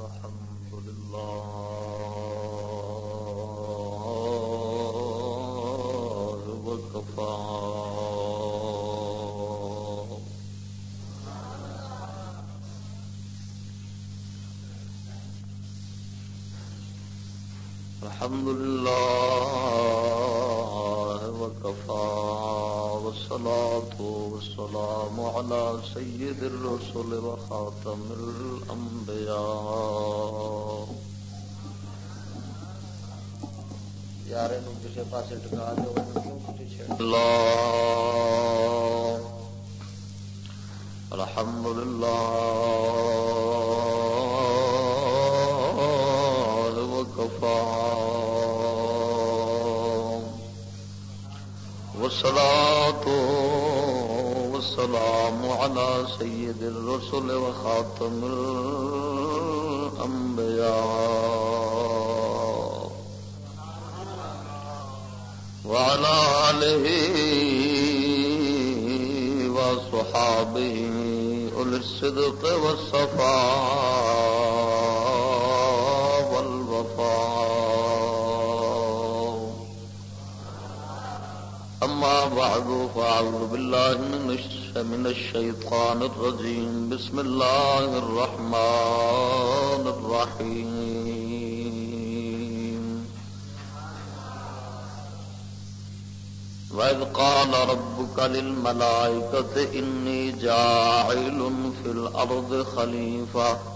الحمد لله وكفى. الحمد لله وكفى. والصلاة والسلام على سيد الرسل وخاتم الأنبياء. یار کسی پاس ٹکا دو الله الحمد لله وكفى والصلاة والسلام على سيد الرسل وخاتم الأنبياء. وعلى آله وصحابه أولي الصدق والصفاء والوفاء. أما بعد، فأعوذ بالله من الشيطان الش- من الشيطان الرجيم. بسم الله الرحمن الرحيم. وإذ قال ربك للملائكة إني جاعل في الأرض خليفة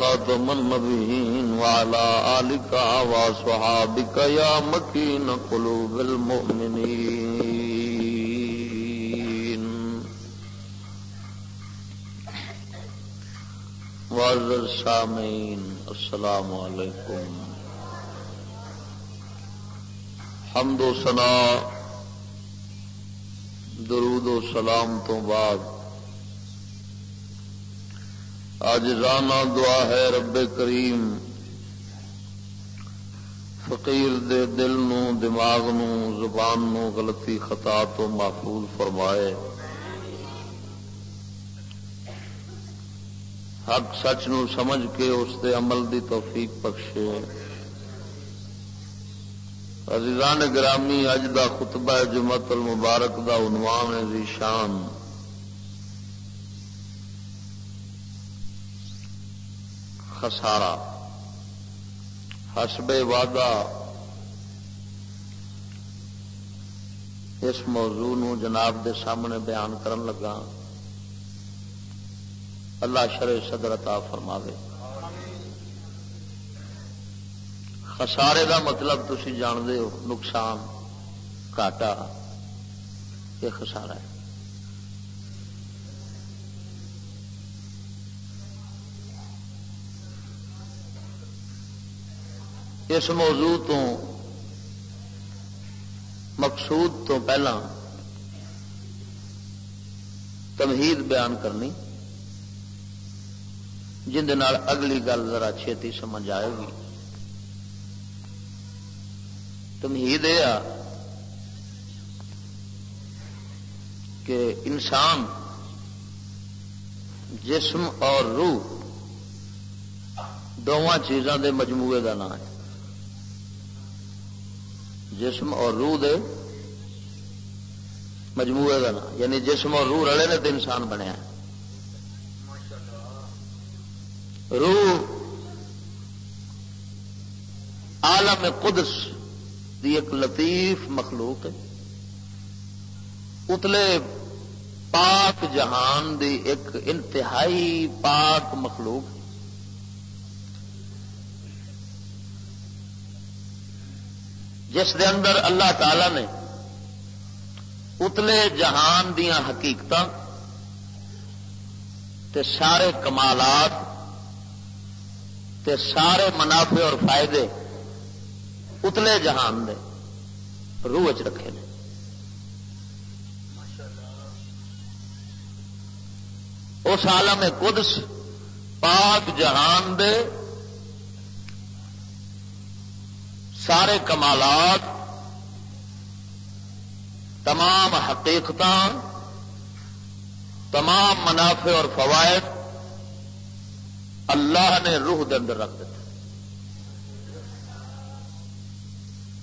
خاتم النبيين وعلى آلك وصحابك يا مكين قلوب المؤمنين معزز سامعین، السلام علیکم. حمد و سنا درود و سلام تو بعد آج رانا دعا ہے رب کریم۔ فقیر دے دل نو دماغ نو زبان نو غلطی خطا تو محفوظ فرمائے۔ حق سچ نو سمجھ کے اس دے عمل دی توفیق بخشے۔ عزیزان گرامی، اج دا خطبہ جمعت المبارک دا عنوان ہے ذی شان۔ خسارہ۔ حسب وعدہ۔ اس موضوع نو جناب دے سامنے بیان کرن لگا۔ اللہ شرع صدر عطا فرماوے۔ خسارے دا مطلب تھی جانتے ہو، نقصان گاٹا یہ خسارا ہے۔ اس موضوع تو مقصود تو پہلا تمہید بیان کرنی، جن اگلی گل ذرا چھیتی سمجھ آئے گی۔ تمہید یہ کہ انسان جسم اور روح دونوں چیزاں دے مجموعے کا نام ہے۔ جسم اور روح دے مجموعے کا نام یعنی جسم اور روح رلے نے تو انسان بنیا روح عالم قدس دی ایک لطیف مخلوق ہے۔ اتلے پاک جہان دی ایک انتہائی پاک مخلوق۔ جس دے اندر اللہ تعالی نے اتلے جہان دیا حقیقت تے سارے کمالات تے سارے منافع اور فائدے اتلے جہان دے روح چ رکھے نے۔ اس عالم قدس پاک جہان دے سارے کمالات، تمام حقیقت تمام منافع اور فوائد اللہ نے روح دے اندر رکھ دیتے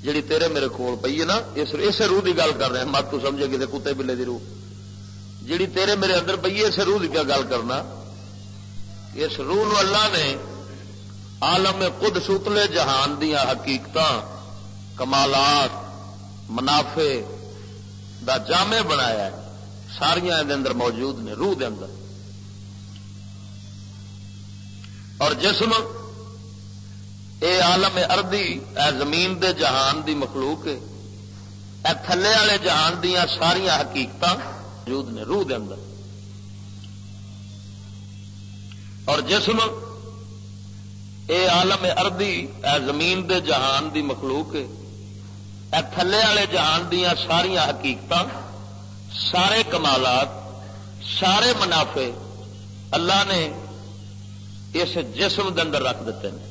جڑی تیرے میرے کول پی ہے نا، اس روح کی گل کر رہے ہیں۔ مت تو سمجھے کسی کتے بلے کی روح۔ جڑی تیرے میرے اندر پی ہے اس روح کی کیا گل کرنا؟ اس روح نو اللہ نے عالم خود ستلے جہان دیا حقیقت کمالات، منافع دا جامع بنایا ہے۔ ساریا اندر موجود نے، روح دے اندر۔ اور جسم، اے عالم اردی، اے زمین دے جہان دی مخلوق ہے۔ اے تھلے والے جہان دیا ساریا حقیقت موجود نے، روح دے اندر۔ اور جسم اے عالم اردی اے زمین دے جہان دی مخلوق ہے۔ اے تھلے والے جہان دیا ساریا حقیقت سارے کمالات، سارے منافع اللہ نے اس جسم دے اندر رکھ دیتے ہیں۔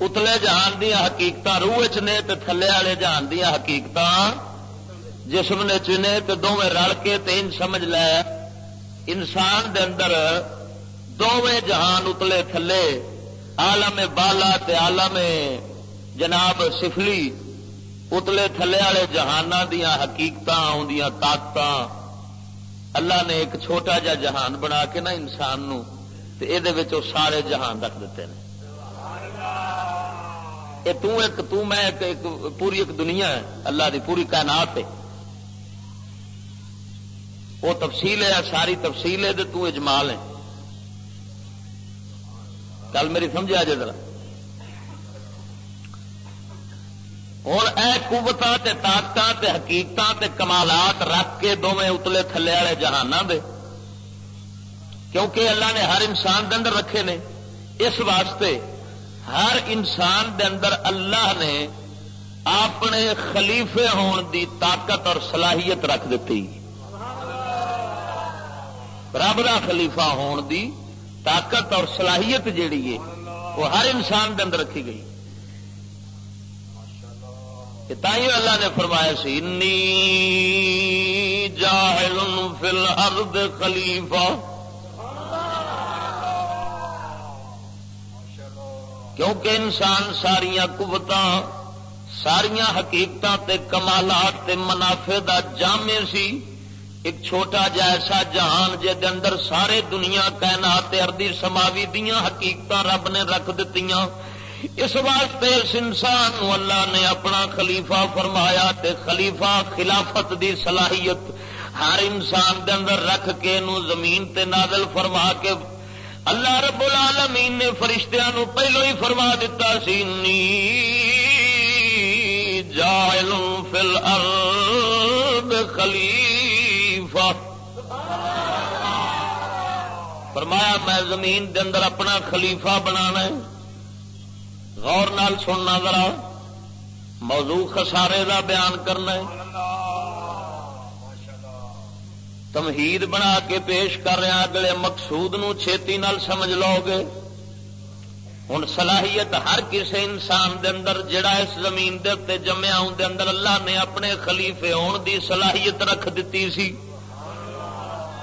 اتلے جہان دیا حقیقت روح چ نے تھلے والے جہان دیا حقیقت جسم نے چنے تو دونیں رل کے تین سمجھ لے، انسان دے اندر دونیں جہان اتلے تھلے آلم بالا تے آلم جناب سفلی اتلے تھلے والے جہان دیا حقیقت آدی طاقت اللہ نے ایک چھوٹا جا جہان بنا کے نا انسان نو، تے یہ سارے جہان رکھ دیتے ہیں یہ تو ایک، تو میں ایک ایک پوری ایک دنیا ہے، اللہ دی پوری کائنات ہے۔ وہ تفصیل ہے، ساری تفصیل ہے تو اجمال ہے۔ کل میری سمجھا جائے ذرا۔ ہوں اے قوت طاقت حقیقت کمالات رکھ کے دونیں اتلے تھلے والے جہان دے۔ کیونکہ اللہ نے ہر انسان دے اندر رکھے نے۔ اس واسطے ہر انسان دے اندر اللہ نے اپنے خلیفے ہون دی طاقت اور صلاحیت رکھ دیتی رب کا خلیفہ ہون دی طاقت اور صلاحیت جیڑی ہے، وہ ہر انسان دے اندر رکھی گئی۔ تھی اللہ نے فرمایا سی، انی جاہل فی الارض خلیفہ۔ کیونکہ انسان ساریا قوت ساریا حقیقت کمالات منافع دا جامع سی۔ ایک چھوٹا جیسا جہان جہد اندر سارے دنیا کائنات اردی سماوی دیا حقیقت رب نے رکھ دیتی اس واسطے اس انسان اللہ نے اپنا خلیفہ فرمایا تے خلیفہ خلافت دی صلاحیت ہر انسان دے اندر رکھ کے نو زمین تے نازل فرما کے اللہ رب العالمین نے فرشتیاں نو پہلو ہی فرما دیتا سی نی جائل فل ارد خلیفہ فرمایا میں زمین دے اندر اپنا خلیفہ بنا غور نال سننا ذرا۔ موضوع خسارے دا بیان کرنا ہے۔ تمہید بنا کے پیش کر رہا اگلے مقصود نو چھیتی نال سمجھ لو گے۔ ہوں صلاحیت ہر کسی انسان دے اندر جڑا اس زمین دے اتنے جمیا اندر اللہ نے اپنے خلیفے ہون دی صلاحیت رکھ دیتی سی۔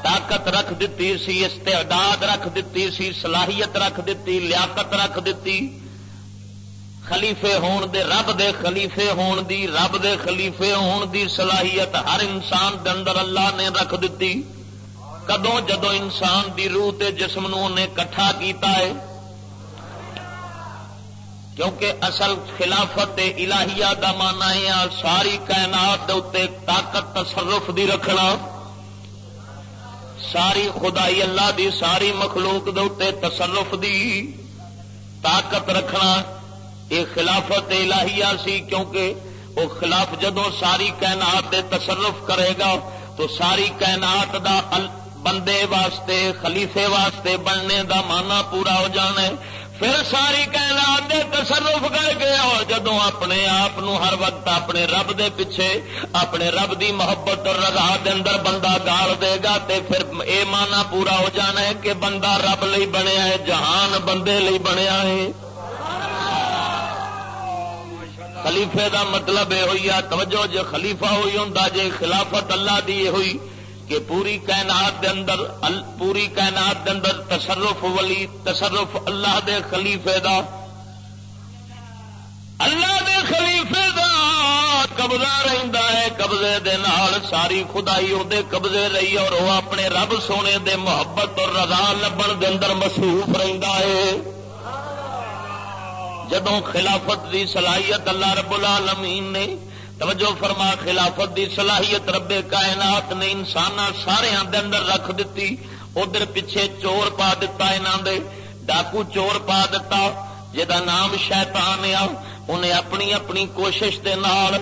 طاقت رکھ دیتی سی، استعداد رکھ دیتی سی، صلاحیت رکھ دیتی، لیاقت رکھ دیتی۔ خلیفے ہون دے، رب دے خلیفے ہون دی، رب دے خلیفے ہون دی صلاحیت ہر انسان دے اندر اللہ نے رکھ دیتی۔ کدوں؟ جدو انسان دی روح تے جسم نو نے کٹھا کیتا ہے۔ کیونکہ اصل خلافت الہیہ دا مانا ہے ساری کائنات دے اتنے طاقت تصرف دی رکھنا۔ ساری خدائی اللہ دی، ساری مخلوق دے اتنے تصرف دی طاقت رکھنا یہ خلافت الہیہ سی، کیونکہ وہ خلاف جدو ساری کائنات دے تصرف کرے گا تو ساری کائنات دا بندے واسطے، خلیفے واسطے بننے دا مانا پورا ہو جانا ہے۔ پھر ساری کائنات دے تصرف کر کے اور جدو اپنے آپ ہر وقت اپنے رب دے پیچھے، اپنے رب دی محبت اور رضا دے اندر بندہ گال دے گا، تے پھر اے مانا پورا ہو جانا ہے کہ بندہ رب لئی بنیا ہے، جہان بندے لئی بنیا ہے۔ خلیفے دا مطلب یہ ہوئی توجہ جے خلیفہ ہوئی ہوں جے خلافت اللہ دی ہوئی کہ پوری کائنات دے اندر پوری کائنات دے اندر تصرف ولی تصرف اللہ دے خلیفے دا، اللہ دے خلیفے دا قبضہ رہندا ہے، قبضے دے نال ساری خدائی او دے قبضے رہی اور وہ اپنے رب سونے دے محبت اور رضا لبن دے اندر مصروف رہندا ہے۔ جدوں خلافت دی صلاحیت اللہ رب العالمین نے توجہ فرما، خلافت دی صلاحیت رب کائنات نے انسان سارے اندر رکھ دیتی ادھر پیچھے چور پا دتا دے، ڈاکو چور پا دتا جا نام شیطان آ، انہیں اپنی اپنی کوشش دے نال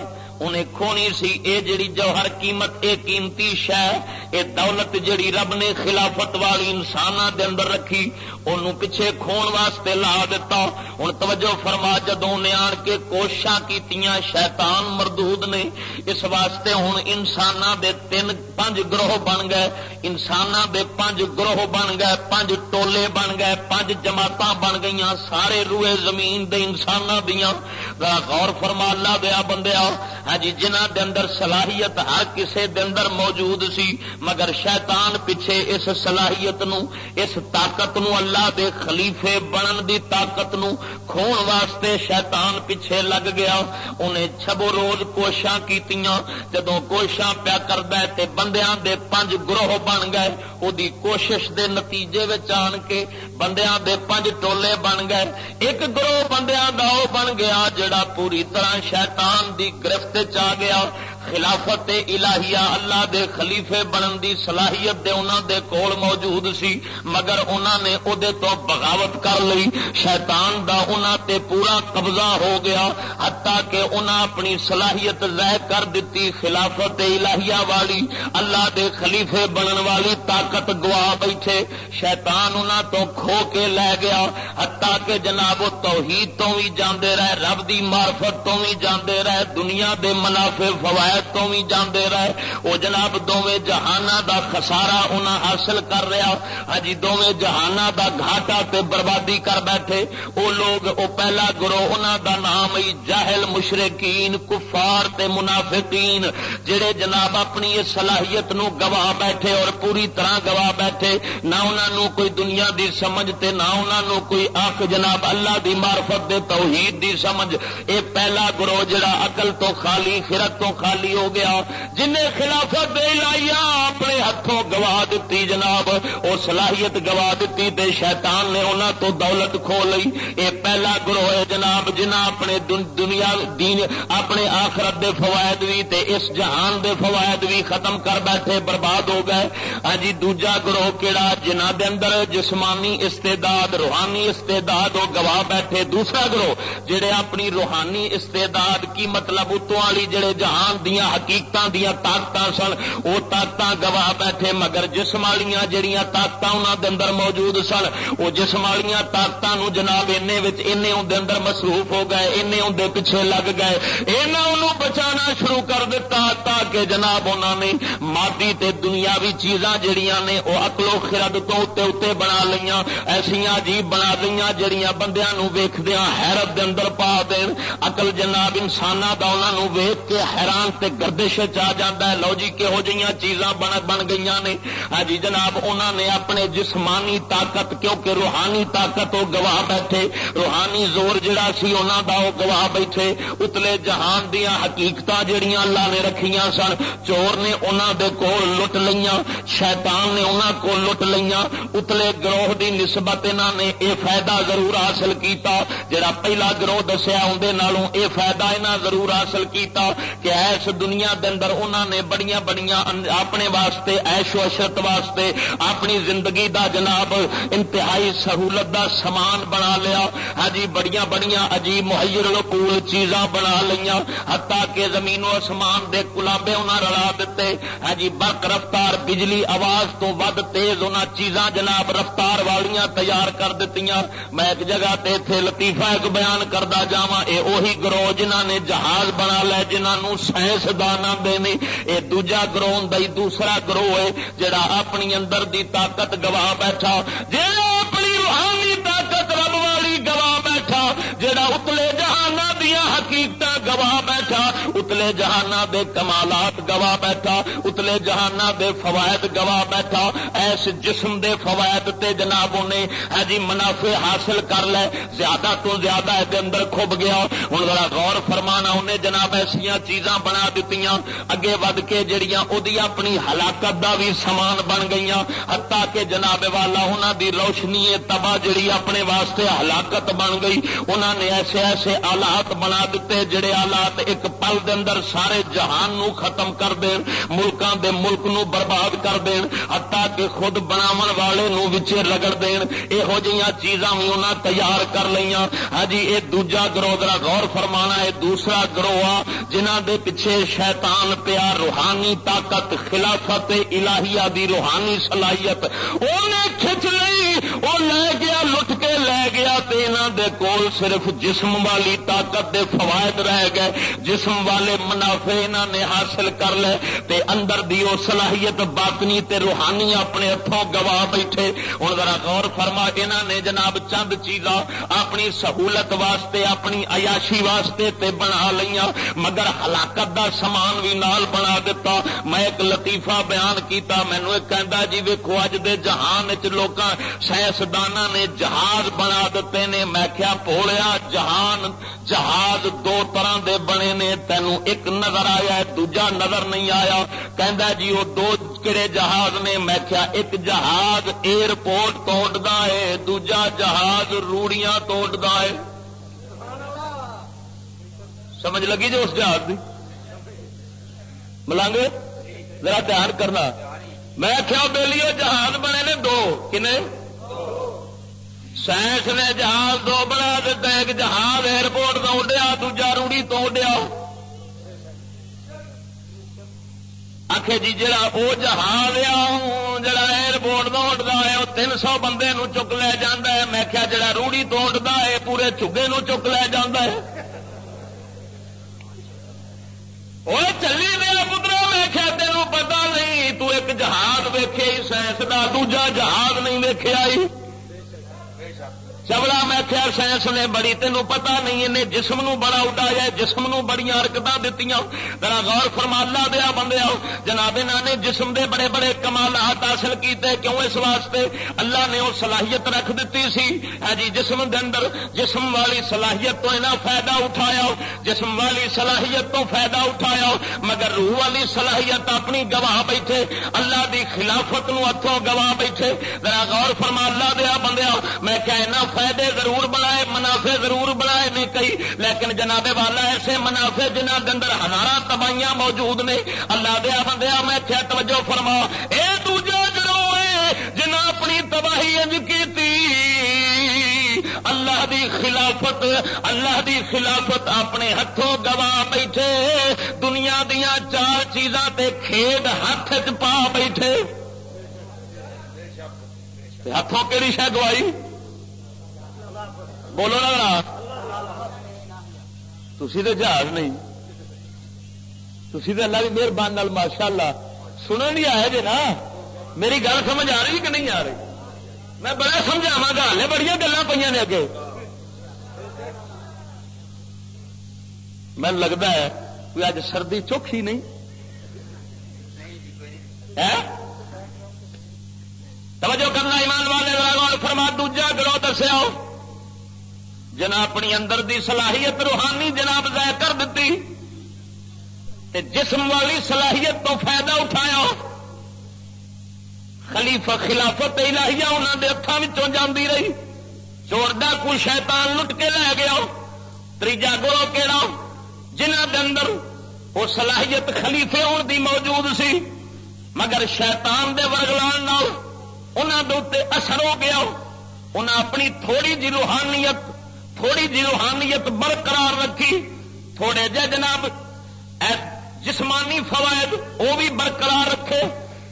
انہیں کھونی سی، اے جڑی جوہر قیمت، اے قیمتی شہ اے دولت جڑی رب نے خلافت والی انسان دے اندر رکھی انہوں پیچھے کھون واسطے لا دیتا ہوں توجہ فرما، جدوں نے آن کے کوششاں کیتیاں، شیطان مردود نے، اس واسطے ہوں انسان دے تین پانچ گروہ بن گئے۔ انسان دے پانچ گروہ بن گئے پانچ ٹولے بن گئے پانچ جماعت بن گئی سارے روئے زمین دے انسان دیا غور فرما، اللہ دیا بندیا ہاں جی جنہ دے اندر صلاحیت ہر کسے دے اندر موجود سی، مگر شیطان پیچھے اس صلاحیت نو، اس طاقت نو اللہ دے خلیفے بنن دی طاقت نو کھون واسطے شیطان پیچھے لگ گیا۔ انہیں چھبو روز کوشاں کیتیاں، جدوں کوشاں پیا کردا ہے تے بندیاں دے پنج گروہ بن گئے، او دی کوشش دے نتیجے وچ آن کے بندیاں دے پنج ٹولے بن گئے۔ ایک گروہ بندیاں دا او بن گیا جڑا پوری طرح شیطان دی گرفت چ گیا خلافت الہیہ اللہ دے خلیفے بنن دی صلاحیت دے انہاں دے کول موجود سی، مگر انہاں نے او دے تو بغاوت کر لئی شیطان دا انہاں تے پورا قبضہ ہو گیا، حتیٰ کہ انہاں اپنی صلاحیت ظاہر کر دیتی خلافت الہیہ والی۔ اللہ دے خلیفے بنن والی طاقت گوا بیٹھے۔ شیطان انہاں تو کھو کے لے گیا، حتیٰ کہ جناب توحید تو بھی جاندے رہے، رب دی معرفت تو بھی جاندے رہے، دنیا دے منافع فوائد تو بھی جانے رہے وہ جناب، دونوں جہانا دا خسارا انہاں حاصل کر رہا ہاں جی، دونوں جہانا دا گھاٹا تے بربادی کر بیٹھے۔ وہ لوگ وہ پہلا گروہ، انہاں دا نام ہی جاہل مشرقین کفار تے منافقین، جڑے جناب اپنی اس صلاحیت نو گواہ بیٹھے اور پوری طرح گواہ بیٹھے۔ نہ انہوں کوئی دنیا دی سمجھ تے، نہ انہوں کوئی آخ جناب اللہ دی معرفت دے توحید دی سمجھ۔ اے پہلا گروہ جڑا عقل تو خالی خرت تو خالی خالی ہو گیا۔ جن خلافت دے لائیا اپنے ہاتھوں گوا دیتی جناب وہ صلاحیت گوا دیتی تے شیطان نے انہوں تو دولت کھو لی اے پہلا گروہ ہے جناب جنہ اپنے دنیا دین، اپنے آخرت دے فوائد بھی تے اس جہان دے فوائد بھی ختم کر بیٹھے، برباد ہو گئے۔ ہاں جی دوجا گروہ کہڑا جنہ دے اندر جسمانی استعداد، روحانی استعداد وہ گواہ بیٹھے۔ دوسرا گروہ، جڑے اپنی روحانی استعداد کی مطلب اتوں والی جڑے جہان دی دیا حقیقت دیا طاقت سن وہ طاقت گواہ بیٹھے، مگر جسم والی جہیا طاقت انہوں دے اندر موجود سن وہ جسم والی طاقت جناب اندر مصروف ہو گئے اے اندر پیچھے لگ گئے۔ انہوں بچانا شروع کر دیتا تاکہ جناب انہوں نے مادی تے دنیاوی چیزاں جڑیاں نے وہ اکلو خرد تو اتنے اتنے بنا لیا ایسا عجیب بنا لیا جہیا بندیاں ویخدیا حیرت دے اندر پا دین۔ اقل جناب انسان کا انہوں ویخ کے حیران تے گردش آ جاتا ہے۔ لو جی کہہو جہاں چیزاں بن بن گئی نے۔ ہاں جی جناب انہوں نے اپنے جسمانی طاقت، کیونکہ روحانی طاقت وہ گواہ بیٹھے۔ روحانی زور جڑا سی انہوں دا وہ گواہ بیٹھے۔ اتلے جہان دیا حقیقت جہیا اللہ نے رکھیاں سن۔ چور نے انہوں دے کول لٹ لیا شیطان نے انہوں کو لٹ لیا اتلے گروہ دی نسبت انہوں نے یہ فائدہ ضرور حاصل کیتا۔ جڑا پہلا گروہ دسیا اندر اے فائدہ انہیں ضرور حاصل کیتا کہ ایس دنیا دے اندر انہوں نے بڑیاں بڑیاں اپنے واسطے ایش و عشرت واسطے اپنی زندگی دا جناب انتہائی سہولت دا سامان بنا لیا۔ ہاں جی بڑیاں بڑیاں عجیب محیر لکول چیزاں بنا لیا ہتا کہ زمین و آسمان دے کلابے انہیں رلا دیتے۔ ہاں جی برق رفتار بجلی آواز تو ود تیز انہیں چیزاں جناب رفتار والیاں تیار کر دیتی میں ایک جگہ تے تھے لطیفہ ایک بیان کرتا جا یہ گروہ جنہ نے جہاز بنا لے جنہوں سائنسدان آتے یہ دوجا گروہ دئی دوسرا گروہ ہے جڑا اپنی اندر دی طاقت گوا بیٹھا۔ جا اپنی روحانی طاقت رب والی گوا بیٹھا، جڑا اتلے جہانا دیا حقیقت گوا بیٹھا، اتلے جہانا دے کمالات گوا بیٹھا، اتلے جہانا دے فوائد گوا بیٹھا۔ ایس جسم دے فوائد تے جناب نے ہاں جی منافع حاصل کر لے۔ زیادہ تو زیادہ اندر کھب گیا۔ ہوں ذرا غور فرمانا، انہیں جناب ایسا چیزاں بنا دیتی اگے ود کے جڑیاں دی اپنی ہلاکت دا بھی سامان بن گئی ہتا کہ جناب والا انہوں دی روشنی تباہ جڑی اپنے واسطے ہلاکت بن گئی۔ انہوں نے ایسے ایسے آلات بنا دیتے جڑے آلات ایک پل دے اندر سارے جہان نو ختم کر دین، ملکاں دے ملک نو برباد کر دین حتا کہ خود بناون والے نو وچے رگڑ دین۔ یہو جہاں چیزاں بھی انہاں تیار کر لیاں۔ ہاں جی یہ دوجا گروہ، ذرا غور فرمانا ہے دوسرا گروہ آ جنہ دے پیچھے شیطان پیا روحانی طاقت، خلافت الہیہ دی روحانی صلاحیت انہیں کھچ لئی وہ لے گیا لٹ لے گیا تے انہاں دے کول صرف جسم والی طاقت دے فوائد رہ گئے۔ جسم والے منافع انہوں نے حاصل کر لے تے اندر دی او صلاحیت باطنی تے روحانی اپنے ہاتھوں گوا بیٹھے۔ ہوں ذرا غور فرما انہوں نے جناب چند چیزاں اپنی سہولت واسطے، اپنی عیاشی واسطے تے بنا لیا مگر ہلاکت دا سامان بھی نال بنا دیتا میں ایک لطیفہ بیان کیتا مینو ایک کہندا جی ویکھو، اج دے جہان وچ لوکاں سائنسداناں نے جہاز بنا دیتے نے۔ میں کیا پھولیا جہان، جہاز دو طرح دے بنے نے۔ تینوں ایک نظر آیا، دوجا نظر نہیں آیا۔ کہندا جی وہ دو کہڑے جہاز نے۔ میں کیا ایک جہاز ایئرپورٹ توڑدا ہے، دوجا جہاز روڑیاں توڑدا ہے۔ سمجھ لگی جو اس جہاز کی ملانگے، ذرا دھیان کرنا۔ میں کیا بہلی جہاز بنے نے، دو کنے؟ سائنس نے جہاز دو بنا دیتا ایک جہاز ایئرپورٹ تو اڈیا، دوجا روڑی تو اڈیا۔ آخ جی جا وہ جہاز آ جا ایئرپورٹ تو اڈتا ہے، وہ تین سو بندے نو چک لے جا میں کیا جڑا روڑی تو اڈتا ہے، پورے چگے نو چک لے جا وہ چلی گیا پترا میں کیا تینوں پتا نہیں، تو ایک جہاز ویکے سائنس کا دوجا جہاز نہیں ویکیا چبڑا میں کیا سائنس نے بڑی تینوں پتا نہیں انہیں جسم نو بڑا اڈایا جسم نو بڑی حرکت دیتی ذرا غور فرمالا دیا بندے آؤ جناب نے جسم دے بڑے بڑے کمالات حاصل کیتے کیوں اس واسطے اللہ نے وہ صلاحیت رکھ دیتی سی ہاں جی جسم دے اندر جسم والی صلاحیت تو انہیں فائدہ اٹھایا جسم والی صلاحیت تو فائدہ اٹھایا مگر روح والی صلاحیت اپنی گواہ بیٹھے اللہ دی خلافت نو ہاتھوں گواہ بیٹھے ذرا غور فرمالا دیا بندے آؤ میں کہنا فائدے ضرور بنائے، منافع ضرور بنائے نہیں کئی، لیکن جناب والا ایسے منافع جنہ کے اندر ہزار تباہیاں موجود نے، اللہ دیا بندیا میں کیا توجہ فرما، اے دوجا جرو جنہ اپنی تباہی انج کی اللہ دی خلافت، اللہ دی خلافت اپنے ہاتھوں گوا بیٹھے، دنیا دیا چار چیزاں تے کھیڈ ہاتھ چ پا بیٹھے۔ ہاتھوں کہڑی شہ گوائی بولو نا تھی تو جہاز نہیں۔ تھی تو اللہ کی مہربانی ماشاء اللہ سننے نہیں آئے جی نا، میری گل سمجھ آ رہی کہ نہیں آ رہی؟ میں بڑا سمجھاوا گا، ہلے بڑی گلیں پہ نے اگے۔ میں لگتا ہے کوئی اج سردی چوکھی نہیں۔ توجہ کرنا ایمان والے فرما، دوجا گروہ دسیا جنا اپنی اندر دی صلاحیت روحانی جناب ضائع کر دیتی تے جسم والی صلاحیت تو فائدہ اٹھایا۔ خلیفہ خلافت الہیہ انہوں دے ہاتھوں جاندی رہی۔ چور ڈاکو شیطان لٹ کے لے گیا۔ تیجا گرو کہڑا جنہ دے اندر وہ صلاحیت خلیفے ہون دی موجود سی، مگر شیطان دے ورگلان ورگل اثر ہو گیا۔ انہیں اپنی تھوڑی جی روحانیت تھوڑی جی روحانیت برقرار رکھی، تھوڑے جہ جناب جسمانی فوائد وہ بھی برقرار رکھے،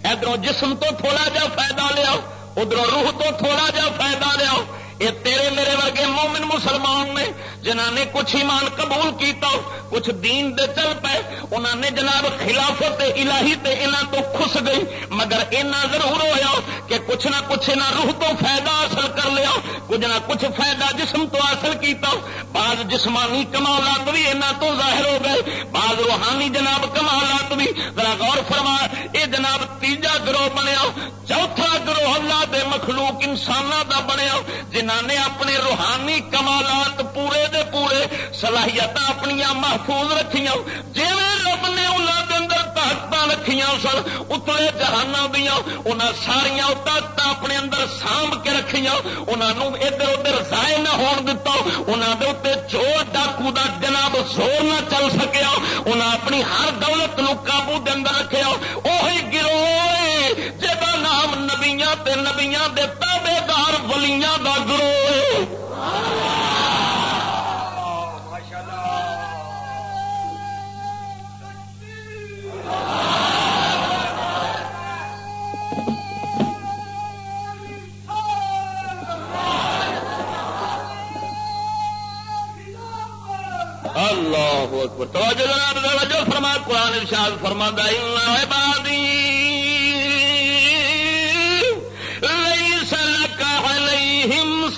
ادھر جسم تو تھوڑا جا فائدہ لیا ادھر روح تو تھوڑا جا فائدہ لیا یہ تیرے میرے ورگے مومن مسلمان نے جنہ نے کچھ ایمان قبول کیتا، کچھ دین دے چل پے انہوں نے جناب خلافت الہی تے انہاں تو خس گئی۔ مگر اینا ضرور ہویا کہ کچھ نہ کچھ نہ روح تو فائدہ حاصل کر لیا، کچھ نہ کچھ فائدہ جسم تو حاصل کیتا۔ بعض جسمانی کمالات بھی انہاں تو ظاہر ہو گئے، بعض روحانی جناب کمالات بھی۔ ذرا غور فرما، اے جناب تیجا گروہ بنیا، چوتھا گروہ اللہ دے مخلوق انسانوں دا بنیا جنہ انہوں نے اپنے روحانی کمالات پورے دے پورے صلاحیت اپنی محفوظ رکھیاں۔ جی رب نے انہوں کے اندر طاقت رکھیاں سن اتلے جہان دیا انہیں ساریا طاقت اپنے اندر سانب کے رکھیاں۔ انہوں ادھر ادھر ضائع نہ ہون دتا انہوں دے اتنے چور ڈاکو دا جناب زور نہ چل سکیا۔ انہیں اپنی ہر دولت نو قابو دے اندر رکھیا۔ وہی گروہ جہاں نام نبیاں تے نبیاں دے تابے ولیاں دا گروہ۔ اللہ اکبر۔ توجہ جناب توجہ فرما قرآن ارشاد فرما عبادی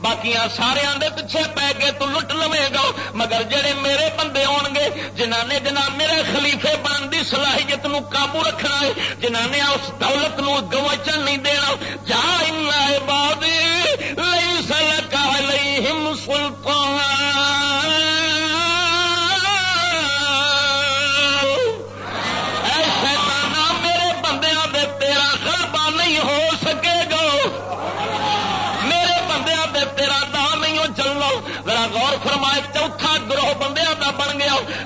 باقی سارے پیچھے پی کے تو لٹ لوے گا۔ مگر جڑے میرے بندے آن گے جنہ نے جناب میرے خلیفے بن کی صلاحیت نو قابو رکھنا ہے جنہ نے اس دولت نو گوچن نہیں دینا۔ جا باد سلکا لئی سلطان۔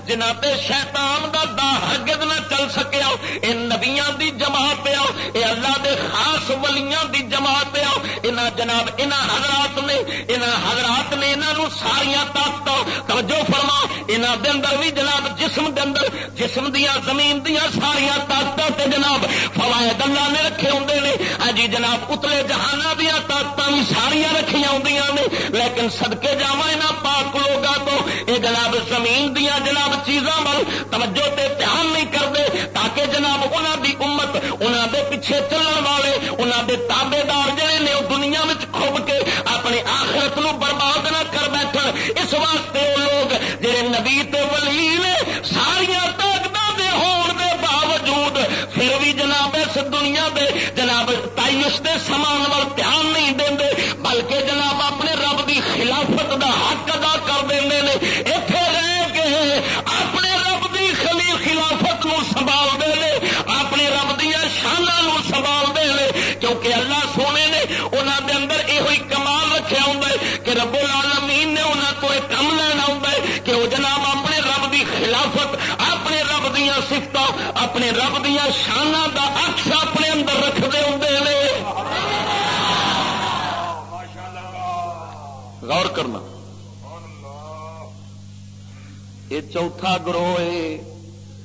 جنہ پہ شیطان دا دا ہرگز نہ چل سکیا اے نبیاں دی جماعت آ اے اللہ دے خاص ولیاں دی جماعت آ انہاں جناب، انہاں حضرات نے، انہاں حضرات نے انہاں نو ساریاں طاقت توجہ فرما، انہاں دے اندر بھی جناب جسم دے اندر، جسم دیا زمین دیا ساریاں طاقت تے جناب فوائد اللہ نے رکھے ہوندے نے۔ ہاں جی جناب، اتلے جہاناں دیا طاقت بھی ساریاں رکھیاں ہوندیاں نے۔ لیکن صدقے جاواں انہاں پاک لوگاں یہ اے جناب زمین دیا جناب چیزاں وال توجہ تے دھیان نہیں کرتے تاکہ جناب انہوں دی امت انہوں دے پیچھے چلن والے اپنے رب دیا شانہ دا اکس اپنے اندر رکھتے ہوں غور کرنا۔ یہ چوتھا گروہ ہے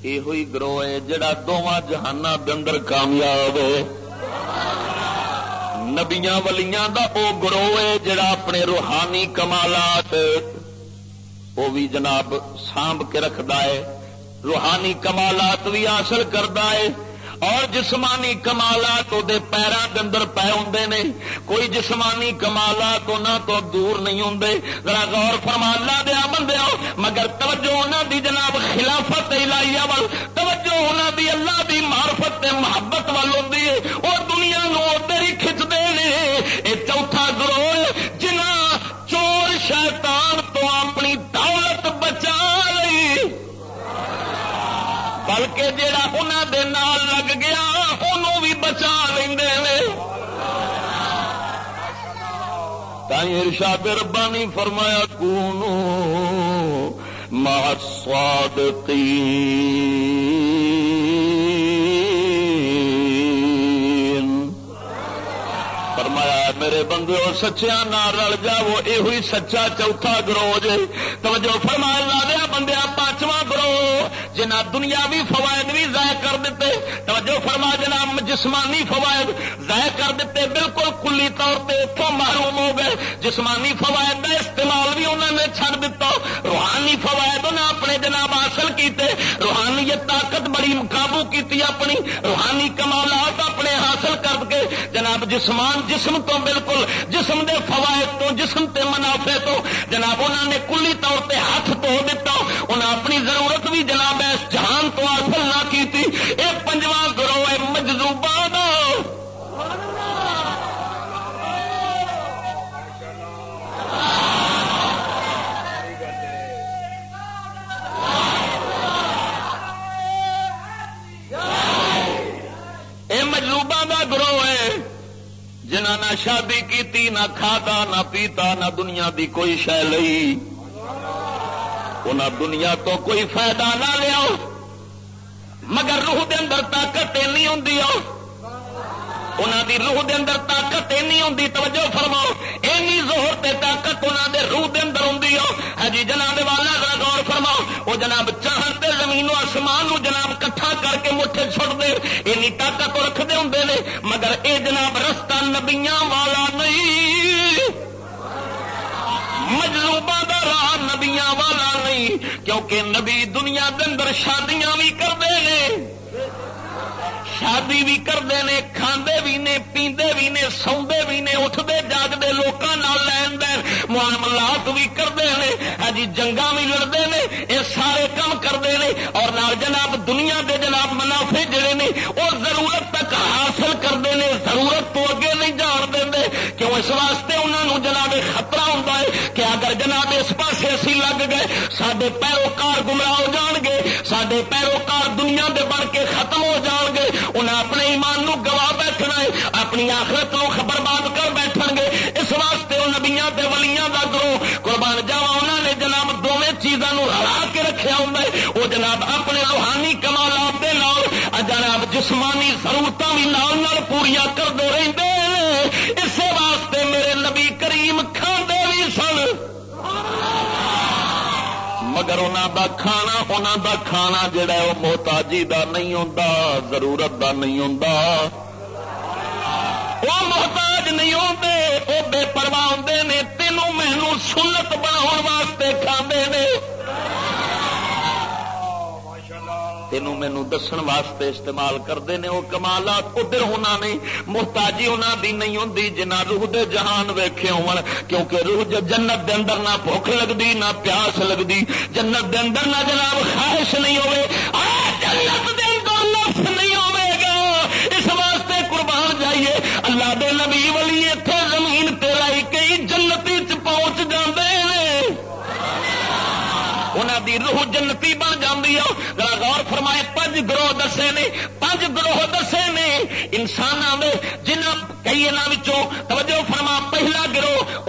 یہ ہوئی گروہ ہے جڑا دونوں جہان اندر کامیاب ہے۔ نبیاں ولیاں دا او گروہ ہے جڑا اپنے روحانی کمالات وہ بھی جناب سانب کے رکھتا ہے۔ روحانی کمالات بھی حاصل کرتا ہے اور جسمانی کمالات وہ پیروں کے اندر پے ہوں نے۔ کوئی جسمانی کمالات انہوں تو دور نہیں ہوں ذرا غور فرمانا دیا بندے مگر توجہ انہوں دی جناب خلافت الہیہ وال توجہ انہوں دی اللہ دی معرفت محبت وال ہوں کے جڑا انہوں دے نال لگ گیا انہوں بھی بچا لیں ارشاد ربانی فرمایا کونو مع الصادقین فرمایا میرے بندے اور سچیا نہ رل جاؤ یہ سچا چوتھا گروہ جے توجہ فرمایا لا دیا بندے پانچواں جنہ دنیاوی فوائد بھی ضائع کر دیتے، توجہ فرما جناب، جسمانی فوائد ضائع کر دیتے، بالکل کلی طور پہ اتوں محروم ہو گئے۔ جسمانی فوائد کا استعمال بھی انہوں نے چھڑ دیتا۔ روحانی فوائد انہیں اپنے جناب حاصل کیتے۔ روحانیت طاقت بڑی قابو کی اپنی۔ روحانی کمالات اپنے حاصل کر کے۔ جناب، جسمان، جسم تو بالکل، جسم دے فوائد تو، جسم تے منافع تو۔ جناب، انہوں نے کلی طور پہ ہاتھ دھو دیتا۔ انہیں اپنی ضرورت بھی جناب شادی کی نہ کھاتا نہ پیتا، نہ دنیا دی کوئی شہ لئی۔ انہیں دنیا تو کوئی فائدہ نہ لیا مگر روح دے اندر طاقت نہیں ہوں انہوں دی روح دے اندر طاقت نہیں ہوں توجہ فرماؤ۔ اینی زور تے طاقت انہوں دے روح دے اندر ہوں ہاں جی جناب والا غور فرماؤ۔ وہ جناب چاہن زمین و آسمان نو جناب کٹھا کر کے مٹھے چھوڑ دے، اینی طاقت رکھتے ہوں نے، مگر اے جناب رستہ نبیاں والا نہیں۔ مجلوبہ دا راہ نبیاں والا نہیں، کیونکہ نبی دنیا دن شادیاں بھی کرتے ہیں شادی بھی کرتے ہیں کھاندے بھی نے پیندے بھی نے سوندے بھی نے اٹھتے جاگتے لوگوں لین دین معاملات بھی کرتے ہیں ہاں جنگا بھی لڑتے ہیں یہ سارے کام کرتے ہیں اور نال جناب دنیا دے جناب منافع جڑے نے وہ ضرورت تک حاصل کرتے ہیں ضرورت تو اگے نہیں جان دیں کیوں اس واسطے انہوں نے جناب خطرہ ہوتا ہے کہ اگر جناب اس پاسے اسی لگ گئے سڈے پیروکار گمراہ ہو جان گے سڈے پیروکار دنیا دے بن کے ختم ہو اپنی آخرت نو برباد کر بیٹھ گے، اس واسطے وہ نبیا ولیاں کا گروہ قربان جاوا انہوں نے جناب دونوں چیزوں ہرا کے رکھا ہوں وہ جناب اپنے روحانی کمالات کے نال جناب جسمانی ضرورت بھی نال نال پوریا کرتے رہتے اس واسطے میرے نبی کریم کھانے بھی سن۔ مگر انہوں دا کھانا انہوں دا کھانا جڑا ہے وہ محتاجی دا نہیں ہوتا ضرورت دا نہیں ہوتا وہ محتاج نہیں ہوتے وہ بے پرواہ ہوتے نے، تینوں مینو سنت بنا واسطے کھانے نے۔ تینوں مینو دسن واسطے استعمال کرتے ہیں وہ کمالات ادھر ہونا نہیں، محتاجی انہوں دی نہیں ہوں جنہ روح دے جہان ویخے ہو کیونکہ روح جنت دے اندر نہ بھوک لگتی نہ پیاس لگتی جنت دے اندر نہ جناب خواہش نہیں ہوے جنت دے فرمائیے اللہ دے نبی ولی اتنے زمین تیرائی کئی جنتی چ پہنچ جاندے انہوں دی روح جنتی بن جاتی ہے۔ غور فرمائے، پنج گروہ دسے نے، پنج گروہ دسے نے۔ انسان جنہ کئی انہوں توجہ فرما، پہلا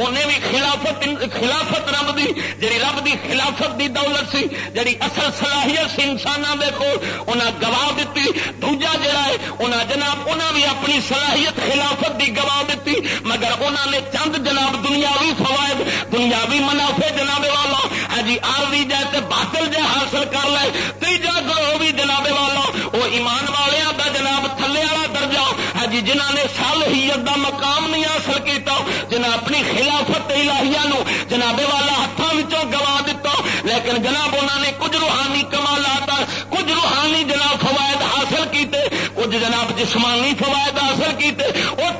انہیں بھی خلافت خلافت رب دی جی رب دی خلافت دی دولت سی جی اصل صلاحیت سی انسانوں کے کول انہیں گواہ دیتی دوجا جڑا ہے انہیں جناب انہیں بھی اپنی صلاحیت خلافت دی گواہ دیتی مگر انہوں نے چند جناب دنیاوی فوائد، دنیاوی منافع جناب والا۔ ہاں جی آرزی جائے باطل جائے حاصل کر لے تیجا گروہ بھی جناب والا وہ ایمان والوں کا جناب تھلے والا درجہ ہاں جی جنہ نے صالحیت دا مقام نہیں حاصل کیتا جنہ اپنی خلافت الہیہ نو جناب والا ہاتھوں گوا دیتا لیکن جناب انہوں نے کچھ روحانی کمالات، کچھ روحانی جناب فوائد حاصل کیتے، کچھ جناب جسمانی فوائد حاصل کیتے وہ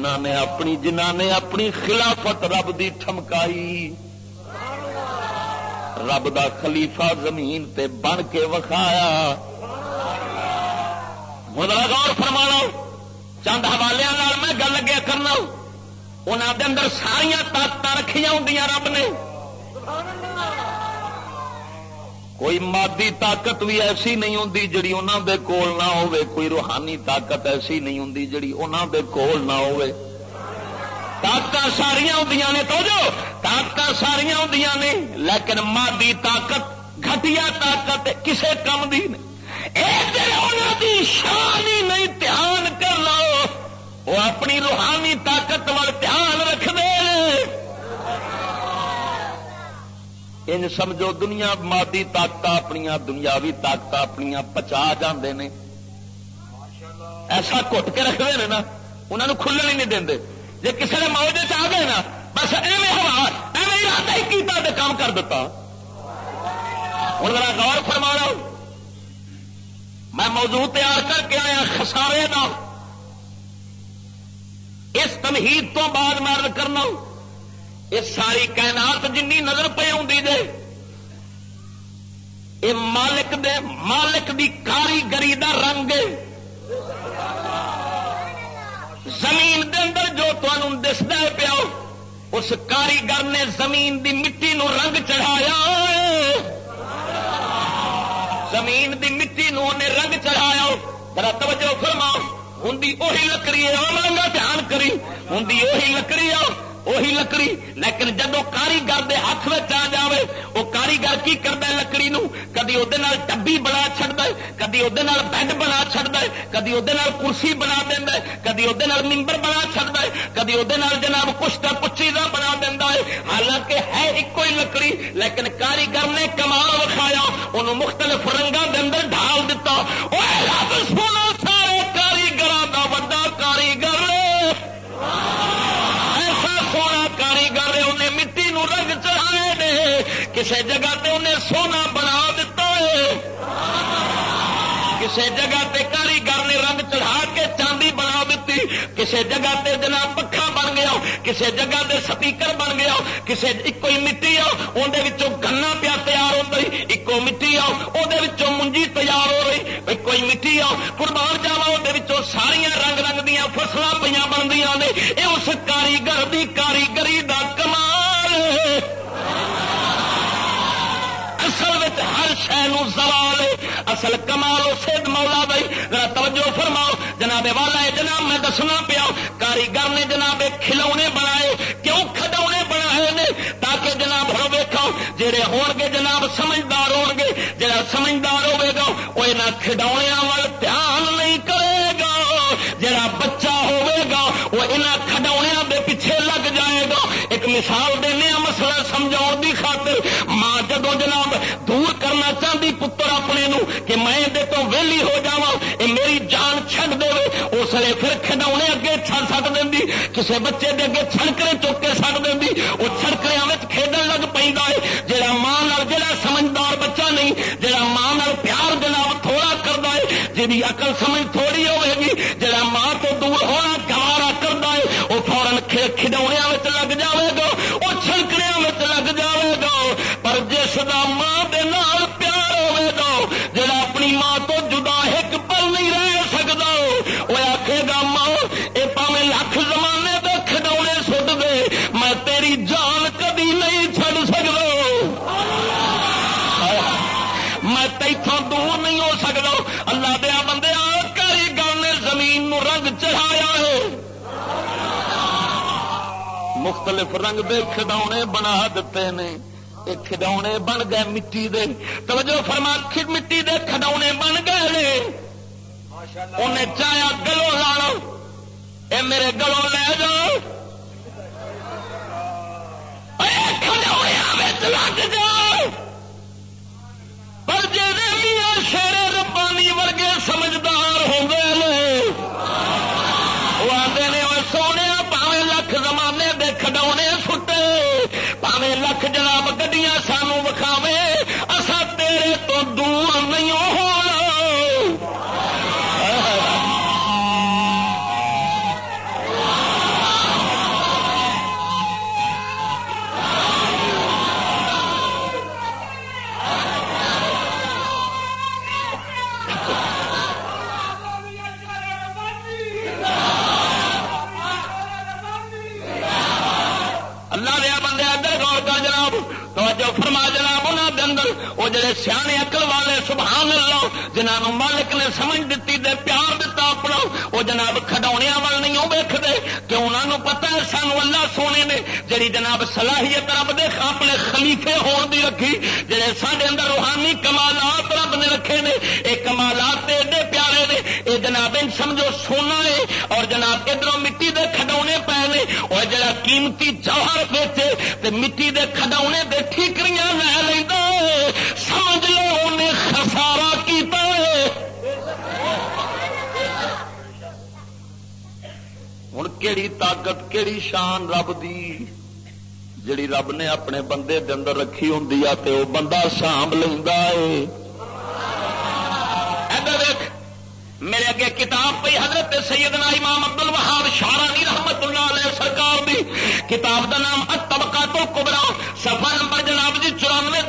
جنہ نے اپنی جنہ نے اپنی خلافت رب دی ٹھمکائی۔ رب دا خلیفہ زمین تے بن کے وکھایا۔ غور فرما چند حوالے میں گل لگیا کرنا۔ انہوں دے اندر ساریا طاقت رکھیا ہوں رب نے۔ کوئی مادی طاقت بھی ایسی نہیں ہوں جی انہوں دے کول نہ ہو کوئی روحانی طاقت ایسی نہیں ہوں جی انہوں دے کول نہ ہو طاقت ساریا ہوں نے تو جو طاقت ساریا ہوں نے، لیکن مادی طاقت، گھٹیا طاقت کسے کم دی دی شان ہی نہیں، دھیان کر لو، وہ اپنی روحانی طاقت وال دھیان رکھ دے ان سمجھو دنیا مادی طاقت اپنی دنیاوی طاقت اپنی پچا جاندے نے۔ ایسا کٹ کے رکھتے ہیں نا انہوں نے کھلن ہی نہیں دیں جی کسی نے موج آ گئے نا، بس ایویں ہوا ایویں ارادہ ہی کیتا کام کر دیتا۔ ہوں ذرا غور فرما میں موضوع تیار کر کے آیا خسارے کا اس تمہید تو بعد مرد کرنا یہ ساری کائنات جن نظر پہ آئی جے یہ مالک دے، مالک دی کاریگری دا رنگ زمین دے اندر جو تمہوں دستا پیا اس کاریگر نے زمین دی مٹی نو رنگ چڑھایا زمین دی مٹی نو نے رنگ چڑھایا۔ ذرا توجہ فرما ہوں وہی لکڑی ہے دھیان کری، ہوں وہی لکڑی آ وہی لکڑی، لیکن جدو کاریگر دے ہاتھ میں آ جائے وہ کاریگر کی کرتا لکڑی نو؟ کدی وہ ڈبی بنا چڑتا ہے، کدی وہ بیڈ بنا چڑتا ہے، کدی وہ کرسی بنا دینا ہے، کدی وہ ممبر بنا چڑتا ہے، کدی وہ جناب کچھ پچی کا بنا دینا ہے۔ حالانکہ ہے ایک ہی لکڑی، لیکن کاریگر نے کمال وکھایا، انہوں مختلف رنگوں کے اندر کسی جگہ تے انہیں سونا بنا دیتا ہے۔ کسی جگہ تے کاریگر نے رنگ چڑھا کے چاندی بنا دیتی کسی جگہ تے جناب پکھا بن گیا۔ کسی جگہ تے سپیکر بن گیا۔ کسی ایک مٹی آ اندر گنا پیا تیار ہو رہی ایک مٹی آ وہ منجی تیار ہو رہی۔ ایک مٹی آ قربان جاوا وہ ساریا رنگ رنگ دیا فصل پہ بنتی نے۔ یہ اس کاریگر کی کاریگری اصل کمال اسے مولا بھائی، ذرا توجہ فرماؤ۔ جناب والا ہے، جناب میں دسنا پیا کاریگر نے جناب کھلونے بنائے، کیوں کھڈونے بنائے نے؟ تاکہ جناب ہو ویکو جہے ہون گے جناب سمجھدار ہو گے جہاں سمجھدار ہوے گا، وہ یہاں کھڈونے وال دھیان نہیں کرے گا۔ جہاں بچہ ہوے گا، وہ یہاں کھڈونے کے پیچھے لگ جائے گا۔ ایک مثال دینا مسئلہ سمجھاؤ کی خاطر، ماں جدو جناب کہ میں دے تو ویلی ہو جا یہ میری جان چھڈ دے اس لیے پھر کھڈونے اگے چھڑ سٹ دیں کسی بچے دے اگے چھڑکڑے چک کے سٹ دیں وہ چھڑکڑیا کھیڈن لگ پہ جہاں ماں جا سمجھدار بچہ نہیں جہاں ماں پیار جناب تھوڑا کرتا ہے جی اقل سمجھ تھوڑی ہوے گی مختلف رنگ دے کھڈونے بنا دیتے ہیں کھڈونے بن گئے مٹی دے توجہ فرما مٹی دے کھڈونے بن گئے انہیں چایا گلو لانا اے میرے گلوں لے جاؤ لگ جاؤ پر جی میاں شیر ربانی ورگے سمجھدار ہو گئے سونے دے سٹے پاوے لکھ جناب گڈیاں سونے نے، جڑی جناب صلاحیت رب دے اپنے خلیفے ہون دی رکھی، جڑے سارے اندر روحانی کمالات رب نے رکھے نے یہ کمالات ایڈے پیارے نے یہ جناب سمجھو سونا ہے، اور جناب ادھر مٹی دے کھڈونے پے نے، اور جڑا قیمتی جوہر بیچے مٹی دے کھڈونے دے ٹھیکریاں لے لیں ہوں کہڑی طاقت کہڑی شان رب دی؟ جڑی رب نے اپنے بندے دے اندر رکھی ہوں تے وہ بندہ سانب لینا ہے میرے اگے کتاب پہ حضرت سیدنا امام عبد الوہاب شارانی رحمت اللہ علیہ سرکار دی۔ کتاب دا نام اتبکا تو کبرا سفا نمبر جناب جی چورانوے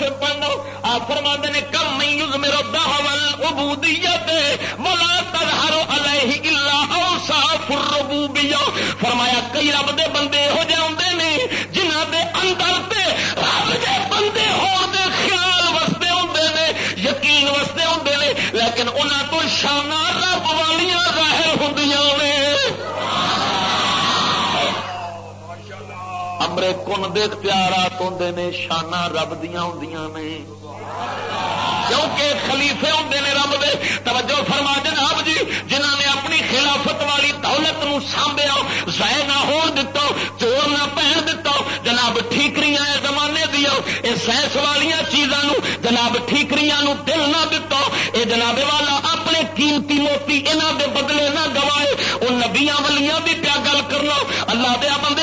دو پڑھنا۔ آپ فرما نے، کم میں یوز میرا دہول عبودیت ولا تظہر علیہ الا اوصاف الربوبیہ۔ فرمایا، کئی رب دے بندے ہو جائے ہوندے نے، جنہاں دے اندر تے رب دے بندے ہون دے خیال وستے ہوندے نے، یقین وستے ہوندے نے، لیکن انہاں تو شانہ رب والیاں ظاہر ہوندیاں نے۔ امرے کن دے اختیارات ہوندے نے شانہ رب دیاں ہوندیاں نے۔ کیونکہ خلیفے ہوندے نے رب دے۔ توجہ فرما جناب جی جنہاں نے اپنی خلافت والی دولت نو سانبیا ضائع نہ ہون دتا چور نہ پہن دتا جناب ٹھیکریاں زمانے دیا اے سائنس والیاں چیزاں نو جناب ٹھیکریاں نو دل نہ دتا اے جناب والا اپنے قیمتی موتی انہاں دے بدلے نہ گوائے، او نبیاں ولیاں بھی پیا گل کرنا۔ اللہ دے بندے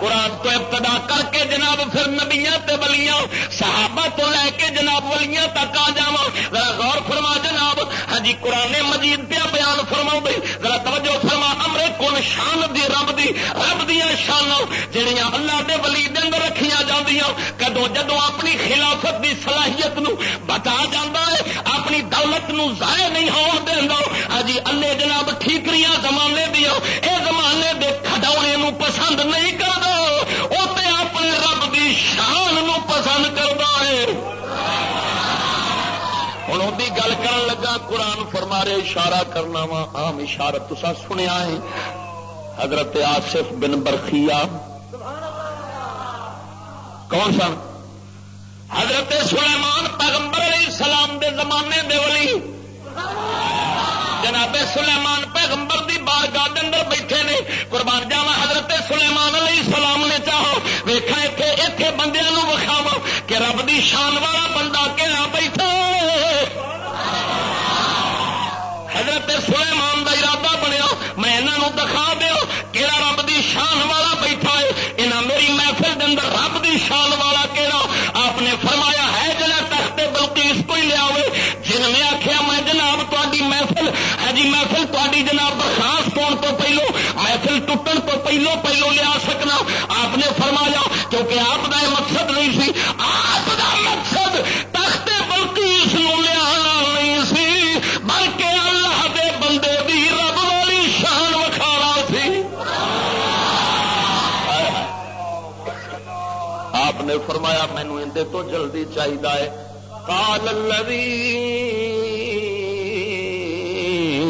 قرآن تو ابتدا کر کے جناب پھر نبیاں تے ولیاں، صحابہ تو لے کے جناب ولیاں تک آ جا ذرا غور فرما جناب ہاں جی قرآن مجید پیا بیان فرما دے ذرا توجہ فرما، امرے کون شان دی، رب دی، رب دیا شان جہیا اللہ دے ولی دے اندر رکھیا جاندیاں۔ کدو جدو اپنی خلافت دی صلاحیت نو بتا جانا ہے، اپنی دولت نو ضائع نہیں ہون دینا ہاں جی اللہ جناب ٹھیکریاں زمانے دیا اے زمانے پسند نہیں کرتا وہ اپنے رب دی شان نو پسند کرتا ہے۔ ہوں وہ گل کر لگا، قرآن فرمارے اشارہ کرنا وا۔ آم اشارت تسا سنیا ہے۔ حضرت آصف بن برخیا کون سن؟ حضرت سلیمان پیغمبر علیہ السلام دے زمانے دے ولی۔ جناب سلیمان پیغمبر دی بارگاہ اندر بیٹھے نے۔ قربان جاوا حضرت سلیمان علیہ السلام نے چاہو ویخا اتنے اتنے بندے وکھاوا کہ رب دی شان والا بندہ کہنا بیٹھا حضرت سلیمان دا ارادہ بنیا، میں انہوں دکھا دیا کہڑا رب دی شان والا بیٹھا ہے۔ یہاں میری محفل دے اندر رب دی شان والا کہڑا، آپ نے فرمایا، ہے جنا تخت بلکیس کو ہی لیا جن نے آخیا میں جناب تاری محفل، ہے جی محفل تاری جناب برخاست ہونے تو پہلو محفل ٹوٹن تو پہلو پہلو لیا سکنا۔ آپ نے فرمایا، کیونکہ آپ کا مقصد نہیں سی، آپ کا مقصد تخت بلکیس لیا نہیں سی، بلکہ اللہ دے بندے بھی رب والی شان وکھارا سی۔ آپ نے فرمایا مینو اندر تو جلدی چاہیے قال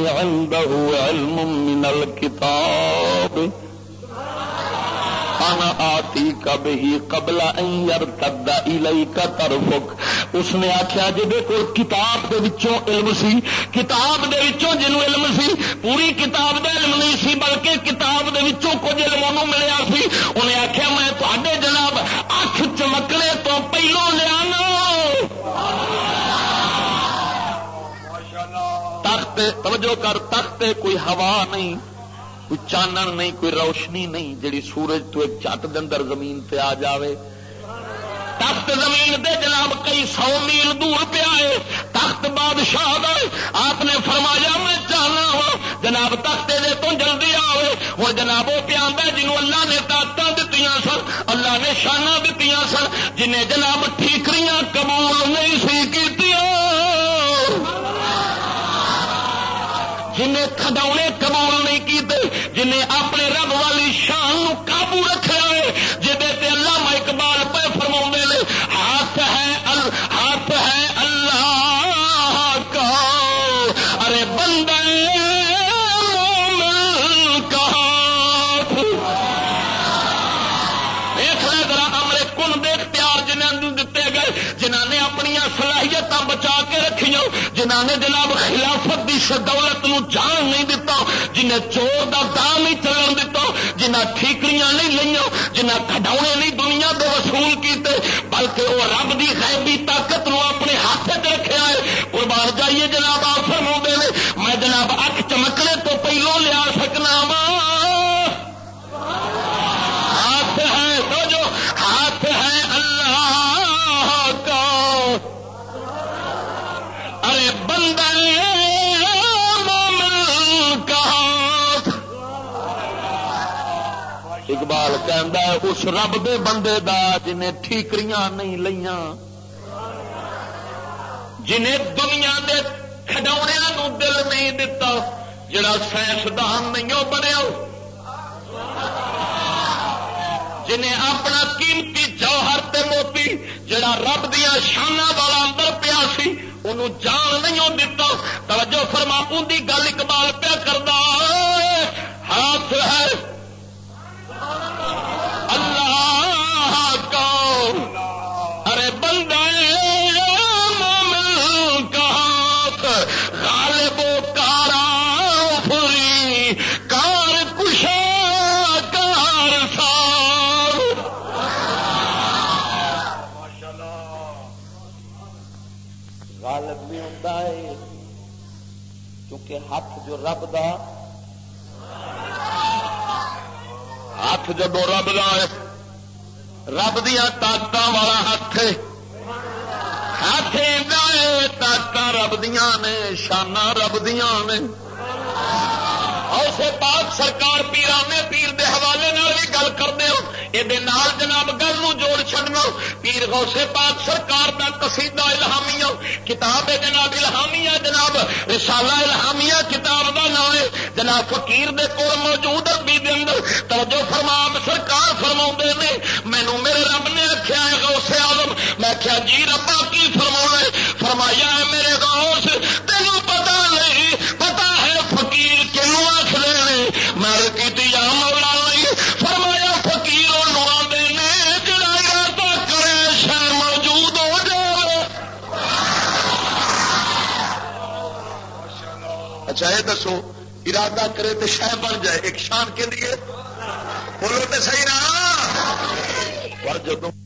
عنده علم من الكتاب. انا آتی کب ہی قبل تد کا طرفک اس نے آخیا جی کو کتاب دے وچوں علم سی، کتاب دے وچوں جنوں علم سی، پوری کتاب دا علم نہیں سی، بلکہ کتاب دے وچوں کچھ علم انہوں ملیا سی۔ انہیں آخیا میں تے جناب اکھ چمکنے تو پہلو لیا توجہ کر تخت کوئی ہوا نہیں، کوئی چانن نہیں، کوئی روشنی نہیں جڑی سورج تو ایک چٹ اندر زمین تے آ جاوے۔ تخت زمین دے جناب کئی سو میل دور پیا ہے تخت بادشاہ آپ نے فرمایا، میں چاہنا ہوں۔ جناب تخت دے تو جلدی آئے ہوں جناب وہ پیا جنہوں اللہ نے طاقت دیتی سن، اللہ نے شانہ دیتی سن، جنہیں جناب ٹھیکریاں قبول نہیں سی کی جنہیں کھڈونے قبول نہیں کیتے، جنہیں اپنے رب والی شان قابو رکھا ہے جہد اللہ اقبال پہ فرما نے، ہاتھ ہے ہاتھ ہے اللہ کا۔ ارے بندے کن گئے جنہ نے اپنی صلاحیت بچا کے رکھیوں جنہ نے جناب خلافت دولت نو جان نہیں دتا، جنہیں چور دا دام نہیں چلن دتا جنہ ٹھیکریاں نہیں لیا جنہ کھڈونے نہیں دنیا دے وصول کیتے، بلکہ وہ رب دی غیبی طاقت نو اپنے ہاتھ چ رکھا ہے قربان جائیے جناب، آپ فرما نے، میں جناب اک چمکنے تو پہلو لیا سکنا وا اقبال کہ اس رب دے بندے دا جنہیں ٹھیکریاں نہیں لیا جنہیں دنیا دے کھڈوڑیا دل نہیں دتا، جڑا سائنسدان نہیں بنیا جنہیں اپنا قیمتی جوہر تے موتی، جڑا رب دیا شانہ والا اندر پیا سی، انہوں جان نہیں دتا۔ توجہ فرما ان کی گل اقبال پیا کرتا ہاتھ ہے۔ اللہ کا ارے بندہ مومن کا ہاتھ غالب و کارا پوری کار کشا، کار سار غالب بھی ہوتا ہے کیونکہ ہاتھ جو رب دا۔ ہاتھ جب رب ہے، رب دیا طاقت والا ہاتھ ہاتھ طاقت رب دیا نے شانہ رب دیا نے۔ اسے پاک سرکار پیرانے پیر دے حوالے نال بھی گل کرتے ہو۔ یہ جناب گل نو جوڑ چڈنا پیر غوثے پاک سرکار کا قصیدہ الہامیہ کتاب ہے جناب الہامیہ۔ جناب رسالہ الہامیہ کتاب کا نام ہے۔ جناب فقیر دے کول موجود اربی دے اندر۔ توجہ فرما، سرکار فرما نے مینو میرے رب نے آخیا ہے، غوث آدم میں کیا جی ربا، کی فرما فرمایا ہے، میرے غوث، تینوں یہ دسو، ارادہ کرے تو شہ بن جائے، ایک شان کے لیے۔ بولو تو صحیح رہا پر جدو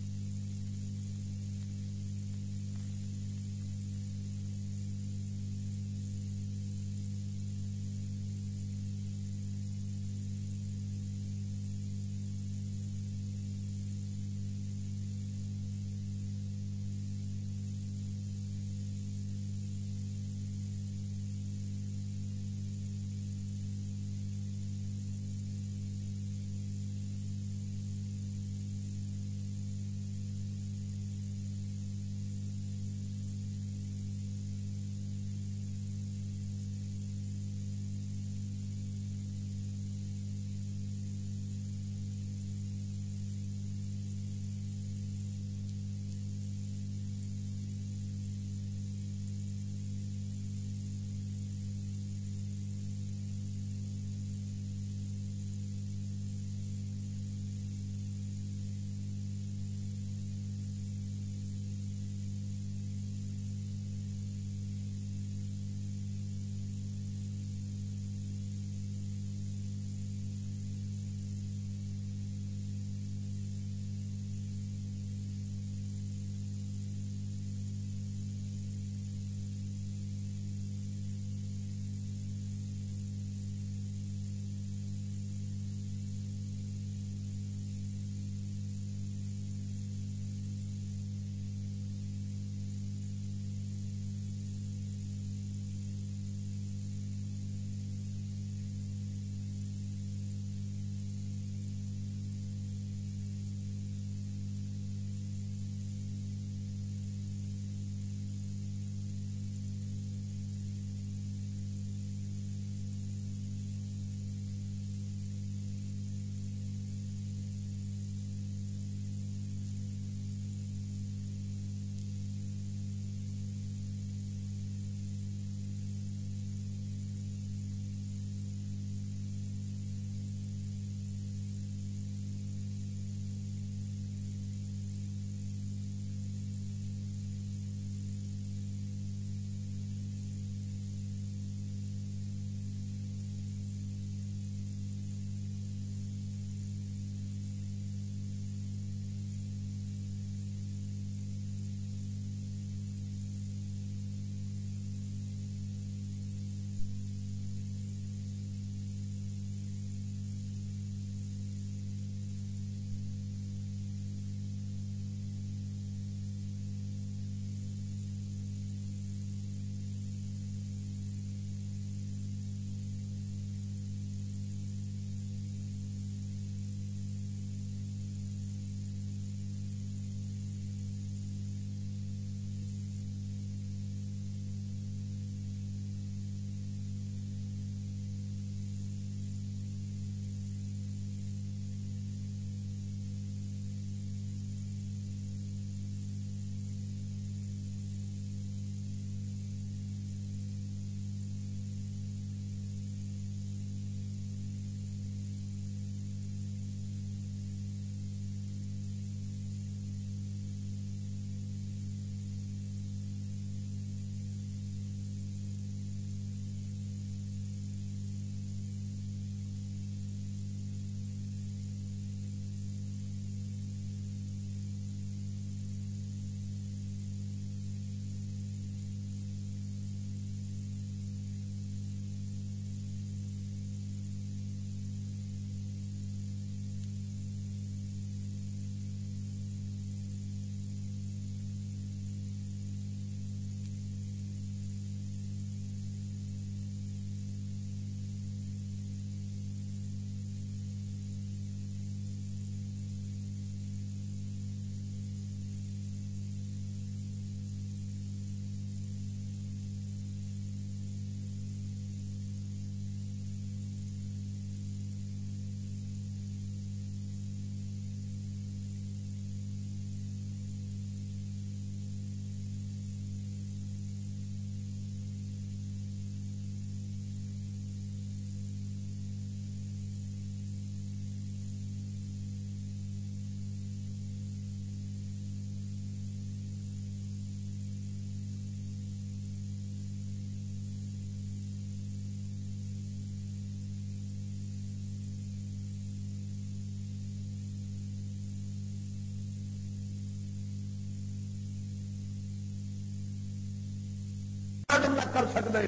نہ کر سکتے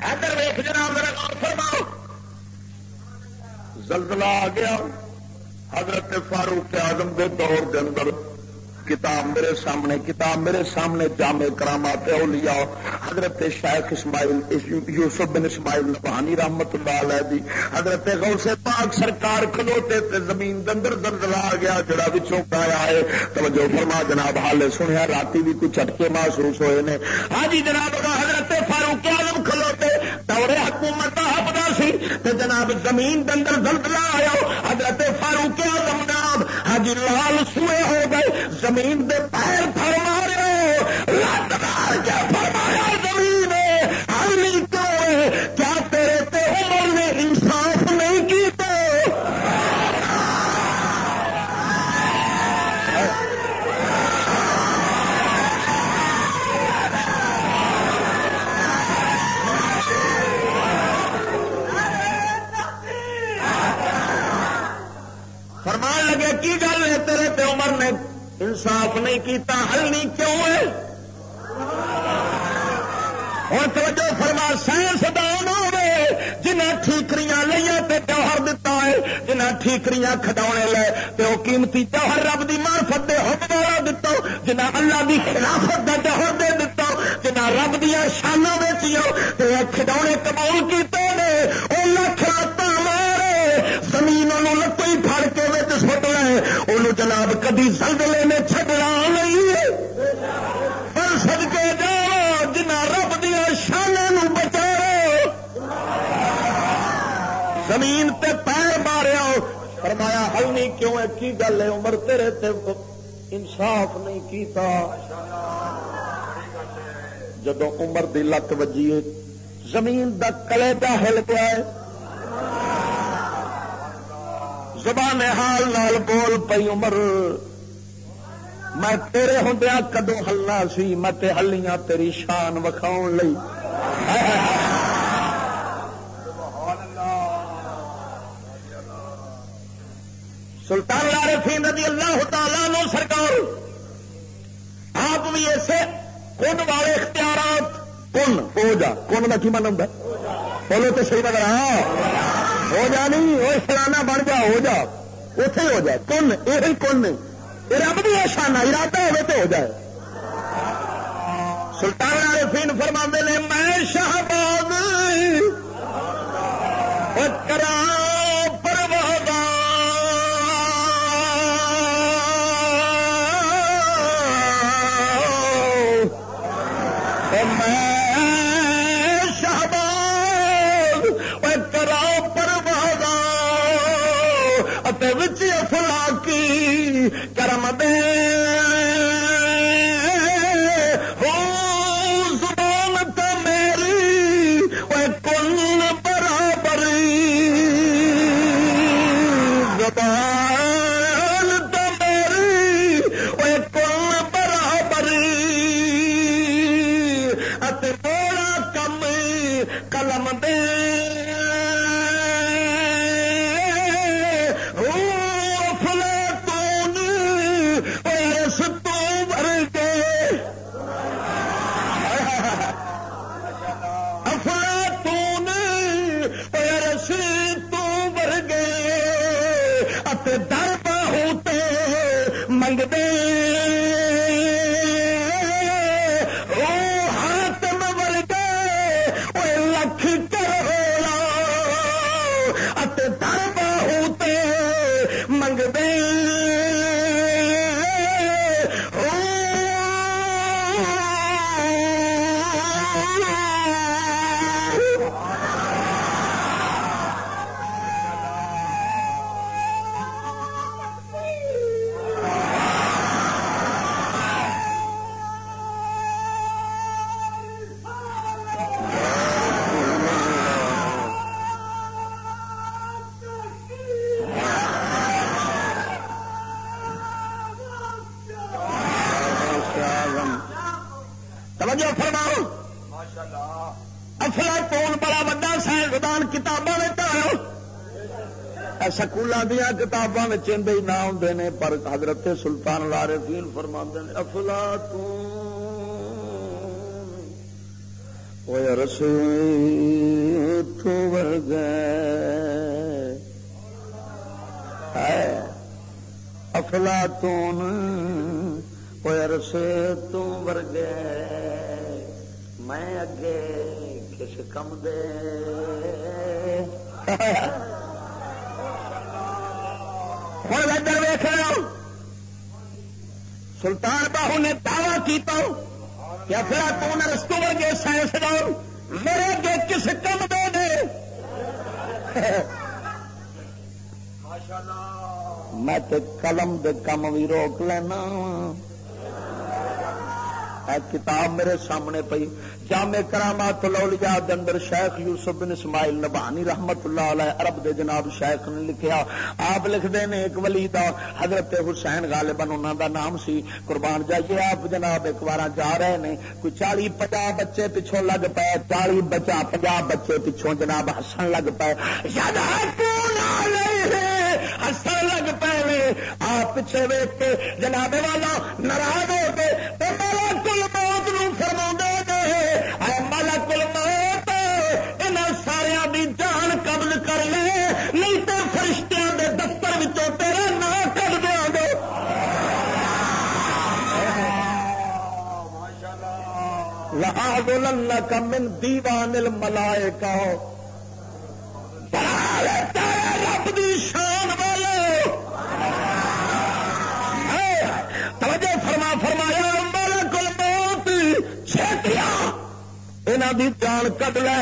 ادھر ویخ جناب میرا فرماؤ۔ زلزلہ آ گیا۔ حضرت فاروق اعظم کے دور کے اندر کتاب میرے سامنے، کتاب میرے سامنے جامع کرامات اولیاء حضرت شیخ اسماعیل یوسف بن اسماعیل نبہانی رحمت اللہ علیہ دی حضرت غوث پاک سرکار کھلوتے تے زمین دندر دندر آ گیا، جڑا وچوں پایا ہے۔ توجہ فرما، جناب حال سنیا، راتی بھی کچھ چٹکے محسوس ہوئے نے۔ ہاں جی جناب حضرت فاروق اعظم کھلوتے دورے حکومت کا حفظہ سی۔ تے جناب، زمین دندر دلدلا آیا۔ حضرت فاروق اعظم نام ہاں جی، لال سوئے ہو گئے۔ زمین دے پیر فرما انصاف نہیں کیتا، حل نہیں کیوں ہے؟ اور توجہ فرما، سائنس دان ہوے جنہ ٹھیکریاں لیا تے جوہر دتا ہے جنہ ٹھیکریاں کھڈاونے لے تے وہ قیمتی جوہر رب دی معرفت دے حکم والا دتا جنہ اللہ دی خلافت دا جوہر دے دتا جنہ رب دیا شانہ ویچیو تے کھڈاونے قبول کیتے نے، او لکھ لاتا مارے زمین لتو ہی پھڑ کے سٹ لے وہ جناب کدی زلزلے نے چھڈنا نہیں پر سد کے جا جنا رب دیا شانے بچا زمین تے پیر ماریا۔ فرمایا حل نہیں کیوں ہے؟ کی گل ہے؟ عمر تیرے تے انصاف نہیں کیتا۔ جدو عمر دی لت وجی، زمین دا کلے پہ ہل گیا ہے۔ زبان حال نال بول پئی عمر۔ میں تیرے ہوں کدو ہلنا سی؟ میں تے ہلیاں تیری شان وکھاؤ لئی۔ سلطان العارفین رضی اللہ تعالیٰ نو سرکار، آپ بھی ایسے کن والے اختیارات کن؟ ہو جا۔ کن کا کی من ہوں بولو تو صحیح نظر ہاں۔ ہو جا نہیں وہ فلانا بن جا، ہو جا۔ اتے ہو جائے کن؟ یہ کن یہ رب بھی شانہ ارادہ ہوئے تو ہو جائے۔ سلطان والے فین فرما نے، میں شہباد کرا کتابیں ہیں سکولوں دیا کتابوں میں نہ ہوں نے، پر حضرت سلطان لارے فیل فرما نے افلا تو رسول گئے افلا تون رسے ورگے میں اگے کس کم دے ہوں ادھر ویخ لو سلطان نے دعوی کیتا یا پھر آپ تو رستو ورگے سائنس دور میرے اگے کس کم دے دے؟ میں تے قلم دے کم بھی روک لینا۔ کتاب میرے سامنے پئی۔ جامع کرامات لولیا اندر شیخ یوسف بن اسماعیل نبانی رحمت اللہ علیہ عرب دے جناب شیخ نے لکھیا۔ آپ لکھتے ہیں ایک ولی دا حضرت حسین غالباً انہوں دا نام سی۔ قربان جائیے آپ جناب، ایک بار جا رہے ہیں کوئی چالی پچا بچے پچھوں لگ پے۔ چالی بچا پنجا بچے پچھوں جناب ہسن لگ پے۔ ہسن لگ پے آپ پیچھے ویک کے جناب والا ناراض بولن من دیوان ملائے کا رب دی شان والے۔ توجہ فرما، فرمایا، ملک الموت چھتیا یہاں دی جان کد لے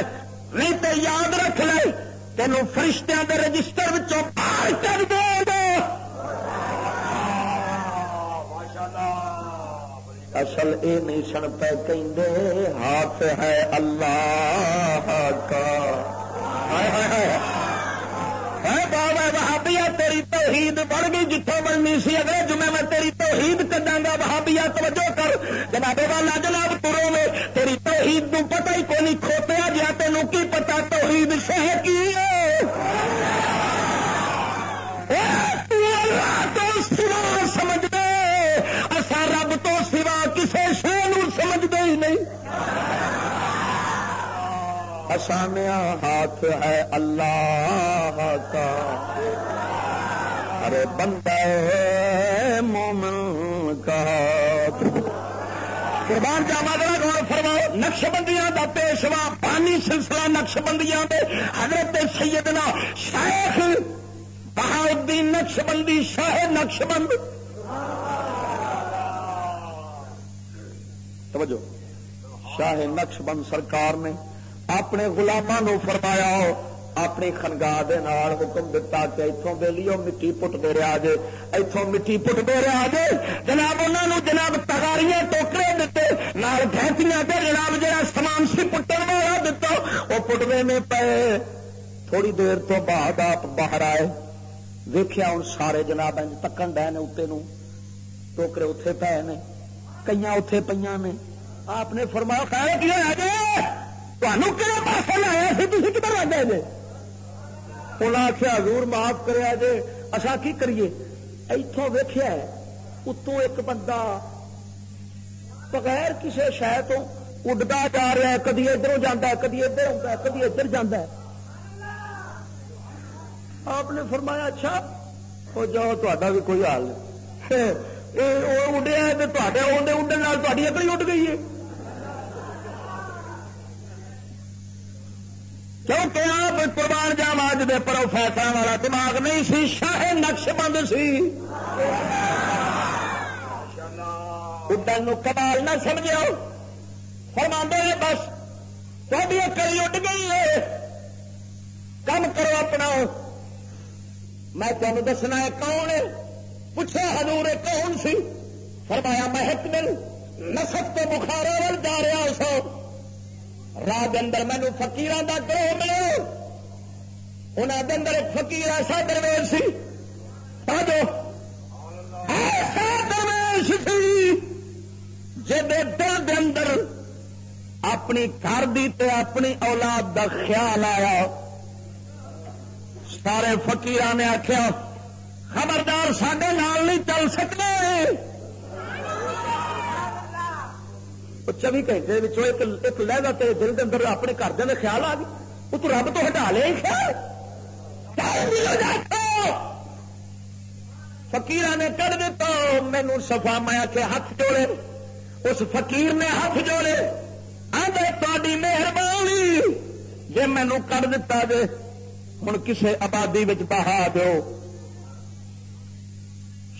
نہیں تو یاد رکھ لے۔ تینوں فرشتیاں دے رجسٹر باہر کر اصل یہ نہیں سن پہ کہ ہاتھ ہے اللہ کا۔ بابا بہابیا تیری توحید بڑھ گئی جتوں بننی سی اگلے جمعے میں تیری توحید کدا گا؟ بہابیا توجہ کر۔ جناب والا، جناب ترو میں، تیری توحید تو پتہ ہی کوئی کھوتیا جا تینوں کی پتا توحید شہ کی ہے؟ آسانیا ہاتھ ہے اللہ کا۔ ارے بندہ مومن کا قربان جاوا گور فرماؤ نقش بندیاں کا پیشوا پانی سلسلہ نقش بندیاں دے۔ حضرت سیدنا شیخ بہاؤدین نقش بندی شاہ نقش بند توجہ، شاہ نقش بند سرکار نے اپنے گلاموں فرمایا اپنی خنگاہ نال حکم دتا کہ اتوں دے لیو مٹی پٹ دے رہا جے اتوں مٹی پٹ دے رہا جے۔ جناب انہوں جناب تگاریاں ٹوکرے دیتے نال گھنٹیاں دے، جناب جہاں سامان سی پٹن والا دتا وہ پٹنے میں پے۔ تھوڑی دیر تو بعد آپ باہر آئے ویخیا ہوں سارے جناب تکن ڈے نے اتنے ٹوکرے اتے پے نے کئی اتے پہ نے۔ آپ نے فرمایا، خیر کیا ہے تمہوں کہڑے پاس لایا سی تھی کدھر لگ گئے جی انہیں آخیا حضور معاف کریا جی اصا کی کریے؟ اتوں ویخیا اتوں ایک بندہ بغیر کسی شہر تو اڈتا جا رہا ہے، کدی ادھر جانا کدی ادھر آتا کدی ادھر جانا آپ نے فرمایا اچھا وہ جاؤ تا بھی کوئی حال نہیں۔ اڈیا تو اڈن اکڑی اڈ گئی ہے۔ کیونکہ آپ قربان جام اج دے پروفیسر والا دماغ نہیں سی شاہ نقش بند سی۔ اڈن کمال نہ سمجھو فرما بس تھوڑی کئی اڈ گئی ہے۔ کم کرو اپنا۔ میں تمہیں دسنا ہے کون ہے؟ پوچھا ہزور کون سی؟ فرمایا محک مل نسب تو بخارا جا رہا سو۔ راہ اندر مینو فکیر کا گروہ ملے انہوں کے اندر ایک فکیر ایسا درویش سی۔ ایسا درویش سی۔ جی اندر اپنی گھر دی تے اپنی اولاد دا خیال آیا، سارے فکیر نے آخیا خبردار سڈے نال نہیں چل سکتے وہ چوبی گھنٹے ایک لہدا تیرے دل کے اندر اپنے گھر دے خیال آ گئی وہ تو رب تو ہٹا لے فکیر نے کر دیتا مینو سفا میں کے ہاتھ جوڑے اس فقیر نے ہاتھ جوڑے آدھے تاری مہربانی جی مینو کر دیتا جے ہوں کسے آبادی بہا دو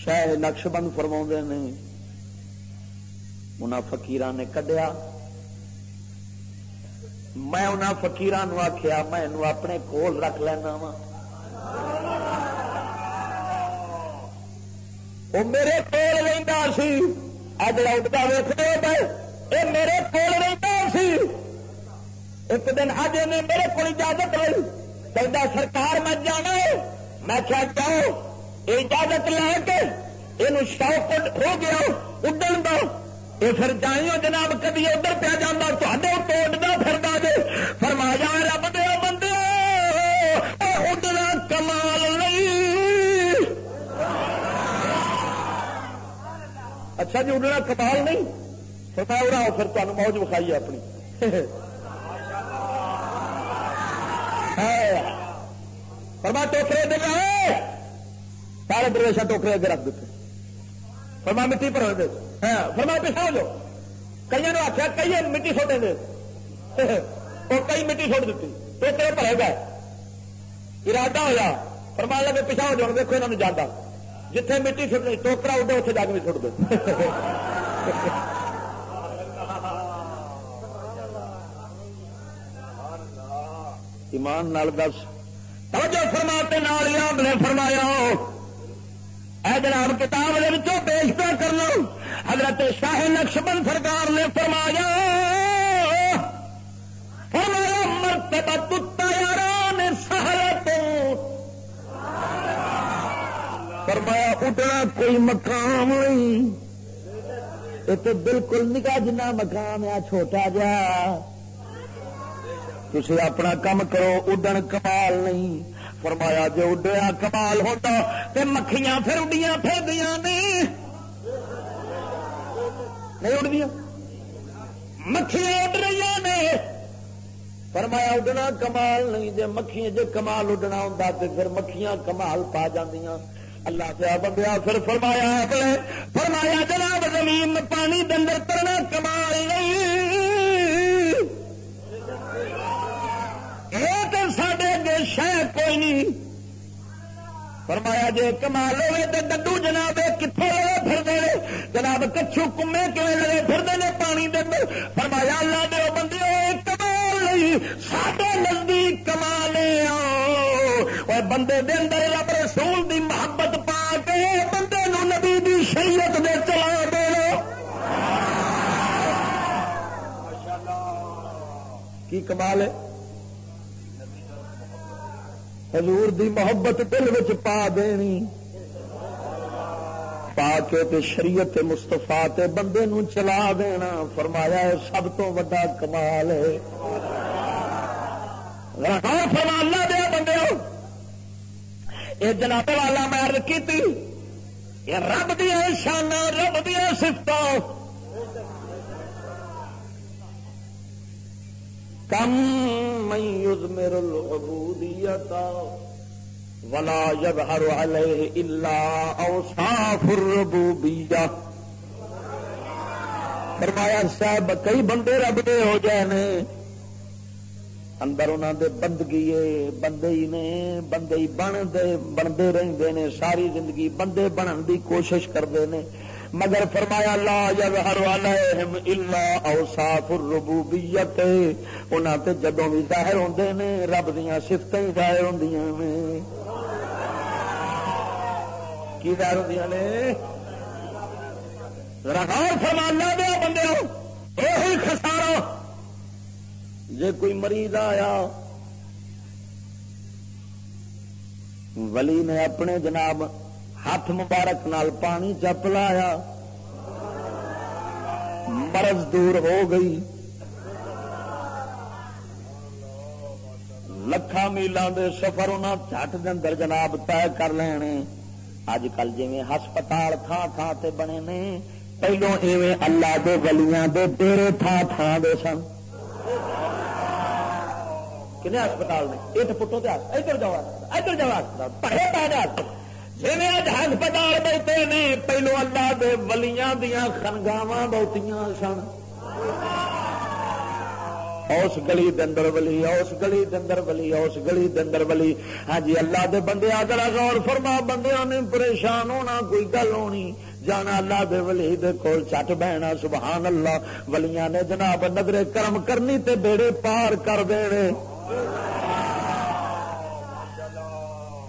شاید نقش بند فرما نے انہوں فکیر نے کڈیا۔ میں انہوں فکیران آخیا میں اپنے کول رکھ لینا وا وہ میرے کول رہتا سی۔ اج اٹھتا ویسے یہ میرے کول رہتا سی۔ ایک دن اج نے میرے کو اجازت لی کہ سرکار میں جانا ہے۔ میں کیا چاہوں یہ اجازت لے کے یہ شوق ہو گیا، اڈن دو۔ یہ پھر جائیو جناب کدی ادھر پہ جانا تے توڑنا پھرتا جی فرمایا رب دے بندے اڈنا کمال نہیں۔ اچھا جی اڈنا کمال نہیں؟ فرمایا رہا پھر تمہیں موج وکھائی اپنی۔ فرما ٹوکرے دے سارے درویشا ٹوکرے اگے رکھ دیتے۔ فرما مٹی پر دے ہاں، فرما پچھا جو کئی نے آخیا کئی مٹی سوٹے دے۔ وہ کئی مٹی سوٹ دیتی ٹوکرے بھرے گئے؟ ارادہ ہوا فرما لگے پچھا ہو جاؤ دیکھو یہاں جانا جتنے مٹی سٹ ٹوکرا اڈے اتنے جا کے بھی سٹ دے۔ ایمان نال دس توجہ فرماتے نال آپ نے فرمایا۔ اے جناب کتاب پیش پہ کر لو حضرت شاہ نقش بند سرکار نے فرمایا فرمایا، مرتبہ تتا یار سہارا فرمایا، اٹھنا کوئی مقام نہیں۔ یہ تو بالکل نکا جنا مقام ہے، چھوٹا جا۔ تھی اپنا کام کرو، اڈن کمال نہیں۔ فرمایا جی اڈیا کمال ہوتا تو مکھیاں پھر اڈیاں پھر دیا نہیں۔ اڈ مکھیاں اڈ رہی نے۔ فرمایا اڈنا کمال نہیں جی مکھی جی کمال اڈنا ہوں تو پھر مکھیاں کمال پا جاندیاں۔ اللہ سے بندیا پھر فرمایا فرمایا جناب زمین پانی دندر ترنا کمال نہیں۔ تو سڈے اگے شہ کوئی نہیں۔ فرمایا جی کمال ہوئے تو ڈڈو جناب کتوں لگے پھر جناب کچھو کمے کیون لگے پھر پانی دے فرمایا اللہ دے بندے کمال نہیں سڈے نزدیک کمال اور بندے دے اندر رب رسول دی محبت پا کے بندے نو نبی دی شریعت دے چلا دے کی کمال ہے؟ حضور دی محبت دل وچ پا دینی۔ پا کے تے شریعت مستفا تے بندے نو چلا دینا۔ فرمایا ہے سب تو وڈا کمال ہے۔ فرمانا دیا بندے یہ جناب والا میں کی رب دیا شان رب دیا سفت کم من میرل العبودیت ولا يظهر عليه الا اوصاف الربوبیہ فرمایا، صاحب، کئی بندے رب دے ہو جائے نے۔ اندر انہوں دے بندگی بندے ہی نے، بندے ہی بن دے، بنتے رہتے نے، ساری زندگی بندے بنن دی کوشش کرتے ہیں مگر فرمایا، لا یظہر علیہم الا اوصاف الربوبیت۔ انہاں تے جدوں بھی ظاہر ہوندے نے، رب دیاں صفتیں ظاہر ہوندیاں نے۔ کی ظاہر ہوندیاں نے؟ رہار فرمانا دیا بندے وہی خسارا جے کوئی مریض آیا، ولی نے اپنے جناب ہاتھ مبارک نال پانی چپ لایا۔ مرض دور ہو گئی۔ لکھان میلان دے سفر انہیں جٹ اندر جناب طے کر لینے۔ اج کل جی ہسپتال تھان تھان تے بنے نے پہلو ایویں اللہ دے گلیاں دے ڈیرے تھا تھا دے سن۔ کنے ہسپتال نے؟ یہ تو پٹو ادھر جاؤ ادھر جاؤ پڑے پہ جی ہسپتال بیٹھے نے، پہلو اللہ دے ولیاں دیا خنگاوا بہتیاں سن۔ اس گلی دندر ولی اس گلی دندر ولی اس گلی دندر ولی۔ ہاں جی اللہ دے بندے آدر غور فرما بندے نے پریشان ہونا کوئی گل ہونی۔ جانا اللہ دے ولی دے کول چٹ بہنا، سبحان اللہ۔ ولیاں نے جناب نظر کرم کرنی تے بیڑے پار کر دے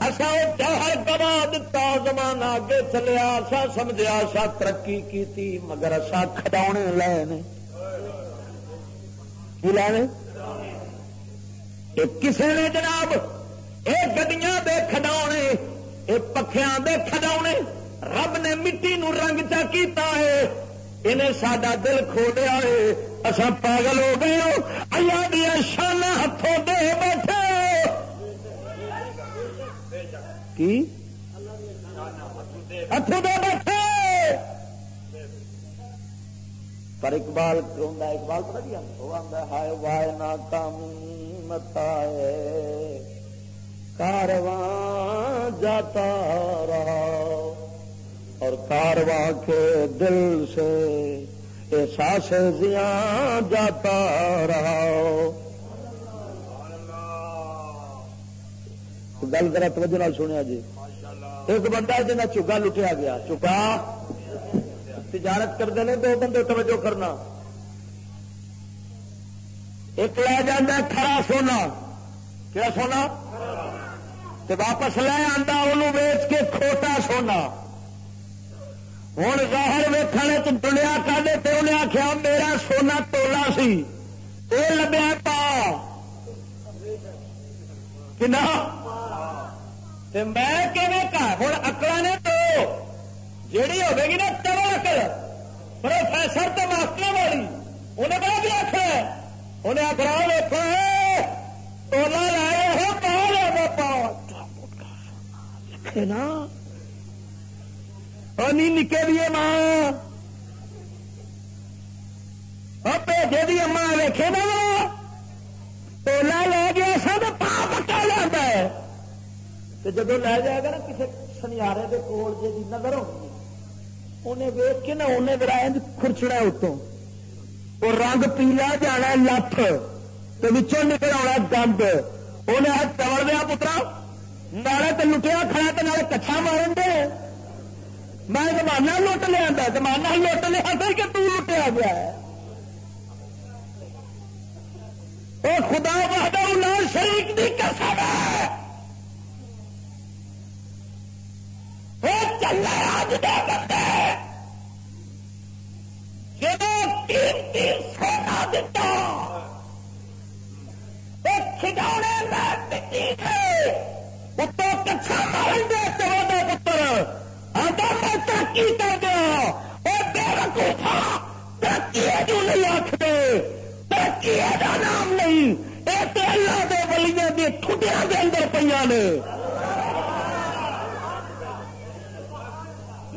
اصا جہر گوا دتا، زمانہ اگے چلیا سا سمجھا سا ترقی کی مگر اصا کھڈا لے کی کسی نے جناب یہ گڈیاں دے کھڈاونے یہ پکھیاں دے کھڈاونے۔ رب نے مٹی نو رنگ چا کیتا ہے، انہیں سڈا دل کھولیا ہے۔ اصا پاگل ہو گئے ہو۔ اللہ دیا شان ہاتھوں دے بیٹھے کی ہاتھوں دے بیٹھے۔ پر اقبال کیوں اقبال پتا کیا وہ آتا ہائے وائے نا کام متا کارواں جاتا رہا اور کارواں کے دل سے احساس زیاں جاتا رہا۔ گل ذرا توجہ نال سنیا جی۔ ایک بندہ جنا چگا لٹیا گیا۔ چکا تجارت کرتے ہیں دو بندے توجہ کرنا۔ ایک لے جانا کھڑا سونا۔ کیا سونا؟ واپس لے آتا انہوں ویچ کے کھوٹا سونا۔ ہوں ظاہر ویخنے دنیا کھے تو انہیں آخیا میرا سونا تولا سی۔ یہ لبیا پا۔ کہ میں ہوں اکڑا نے تو جیڑی ہوگی نا چلو اکل پروفیسر تو ماسٹر والی، انہیں بڑا بھی آخر انہیں اکڑا ویکو تولا لائے ہو پا لیا پا نا نکے بھی ماں بھیجے بھی اما ویکے نا۔ تو جب لے جائے گا نا کسی سنیارے کے کول جی نظر ہوگی انہیں ویک کے نا انہیں برایا خرچنا اتوں۔ وہ رنگ پیلا جانا لت تو نکل آنا گند۔ انہیں چوڑ دیا پترا، نالے تو لٹیا کھڑا تو نالے کچھا مارن دے۔ میں زمانہ لٹ لیا زمانہ لٹ لیا کہ تو لٹیا گیا ہے۔ خدا بہادر شریف کی قسم ہے۔ چلے آج دے بندے جب قیمتی سونا دتا کھڈونے میں مٹی تھے اتو کچھ مارن دے تو پتر آدھا میں ترقی کر دیا وہ بے رکوفا ترقی جو نہیں آخر ترقی کا نام نہیں یہ اللہ دے بلیاں دی ٹھڈیاں دے اندر پہ نے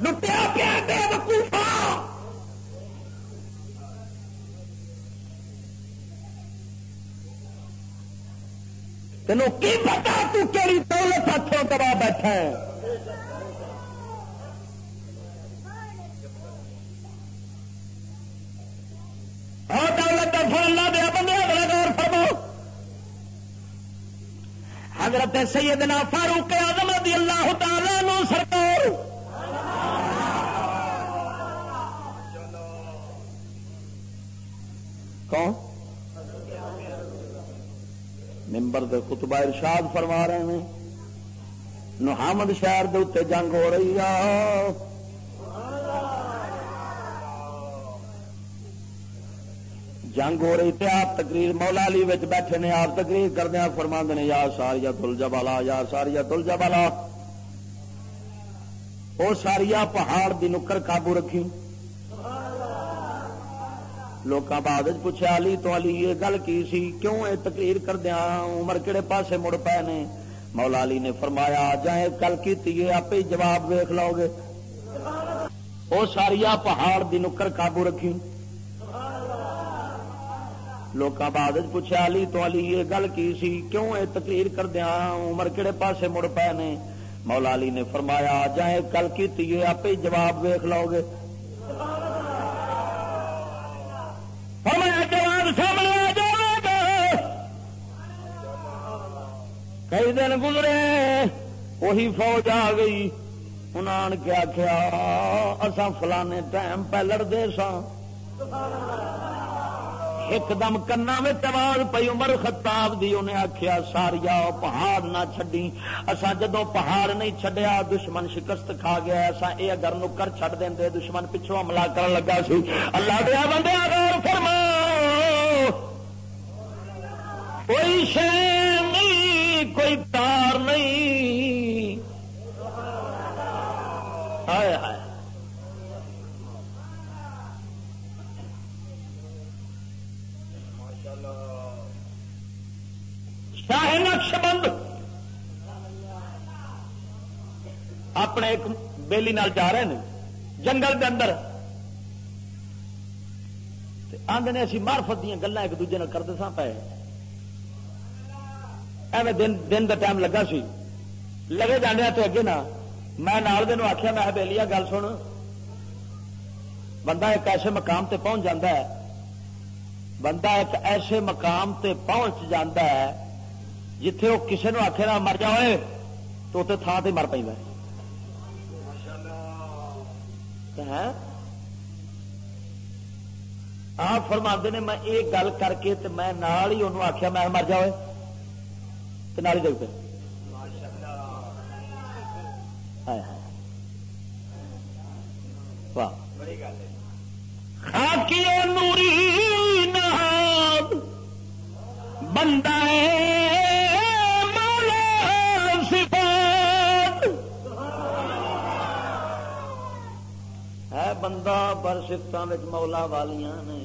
لٹیا پیا بے وقوفا۔ تینوں کی پتا تیری دولت ہاتھوں کرا بیٹھا ہے؟ ہاں دولت دفاع اللہ دیا بندے اگلا غور فرمو حضرت سیدنا فاروق اعظم رضی اللہ تعالی نو سرکار کون؟ ممبر دے خطبہ ارشاد فرما رہے ہیں۔ نحامد شہر دے اتنے جنگ ہو رہی ہے۔ جنگ ہو رہی تھی آپ تقریر مولا علی بیٹھے نے، آپ تقریر کردیا فرما نے، یا ساریا تل جبالا یا ساریا تل جبالا وہ ساریا پہاڑ دی نکر قابو رکھی۔ لوگ بعد پوچھا علی تو علی یہ گل کی سی کیوں یہ تقریر کردیا عمر کہڑے پاسے مڑ پے نے مولا علی نے فرمایا جائیں گل کی آپ ہی جواب ویخ لو گے وہ ساریا پہاڑ دی نکر قابو رکھی لوگ بعد پوچھا علی تو علی یہ گل کی سی کیوں یہ تقریر کردیا عمر کہڑے پاسے مڑ پے نے مولا علی نے فرمایا جائیں گل کی آپ ہی جواب ویخ لو گے کئی دن گزرے، وہی فوج آ گئی۔ انہوں نے آخیا اصا فلانے ٹائم پہ لڑتے سا ایک دم کنا میں آواز پی عمر خطاب دی انہیں آخیا ساریا پہاڑ نہ چڈی اصا جدو پہاڑ نہیں چڈیا دشمن شکست کھا گیا۔ ایسا یہ اگر نکر چڈ دیں دشمن پچھوں حملہ کر لگا سی۔ اللہ دیا بندے غور فرما کوئی شہ کوئی تار نہیں۔ ہائے ہائے۔ شاہ نقش بند۔ اپنے ایک بیلی نال جا رہے ہیں۔ جنگل کے اندر۔ آدھے اسی مارفت دیا گلیں ایک دوجے کرتے سا پے۔ ایویں دن دن کا ٹائم لگا سی۔ لگے جانے تو اگے نا۔ میں نال آخیا میں بیلی گل سن۔ بندہ ایک ایسے مقام تے پہنچ جاتا ہے۔ بندہ ایک ایسے مقام تے پہنچ جاتا ہے جتھے وہ کسی نے آخے نہ مر جائے تو اتنے تھان سے مر پہ ہاں؟ آپ فرما نے، میں یہ گل کر کے میں نال ہی انہوں آخیا میں مر جائے تو نال ہی دے پہ خاکی نوری نہاد۔ بندہ ہے بندہ پر سفتوں مولا والیاں نے۔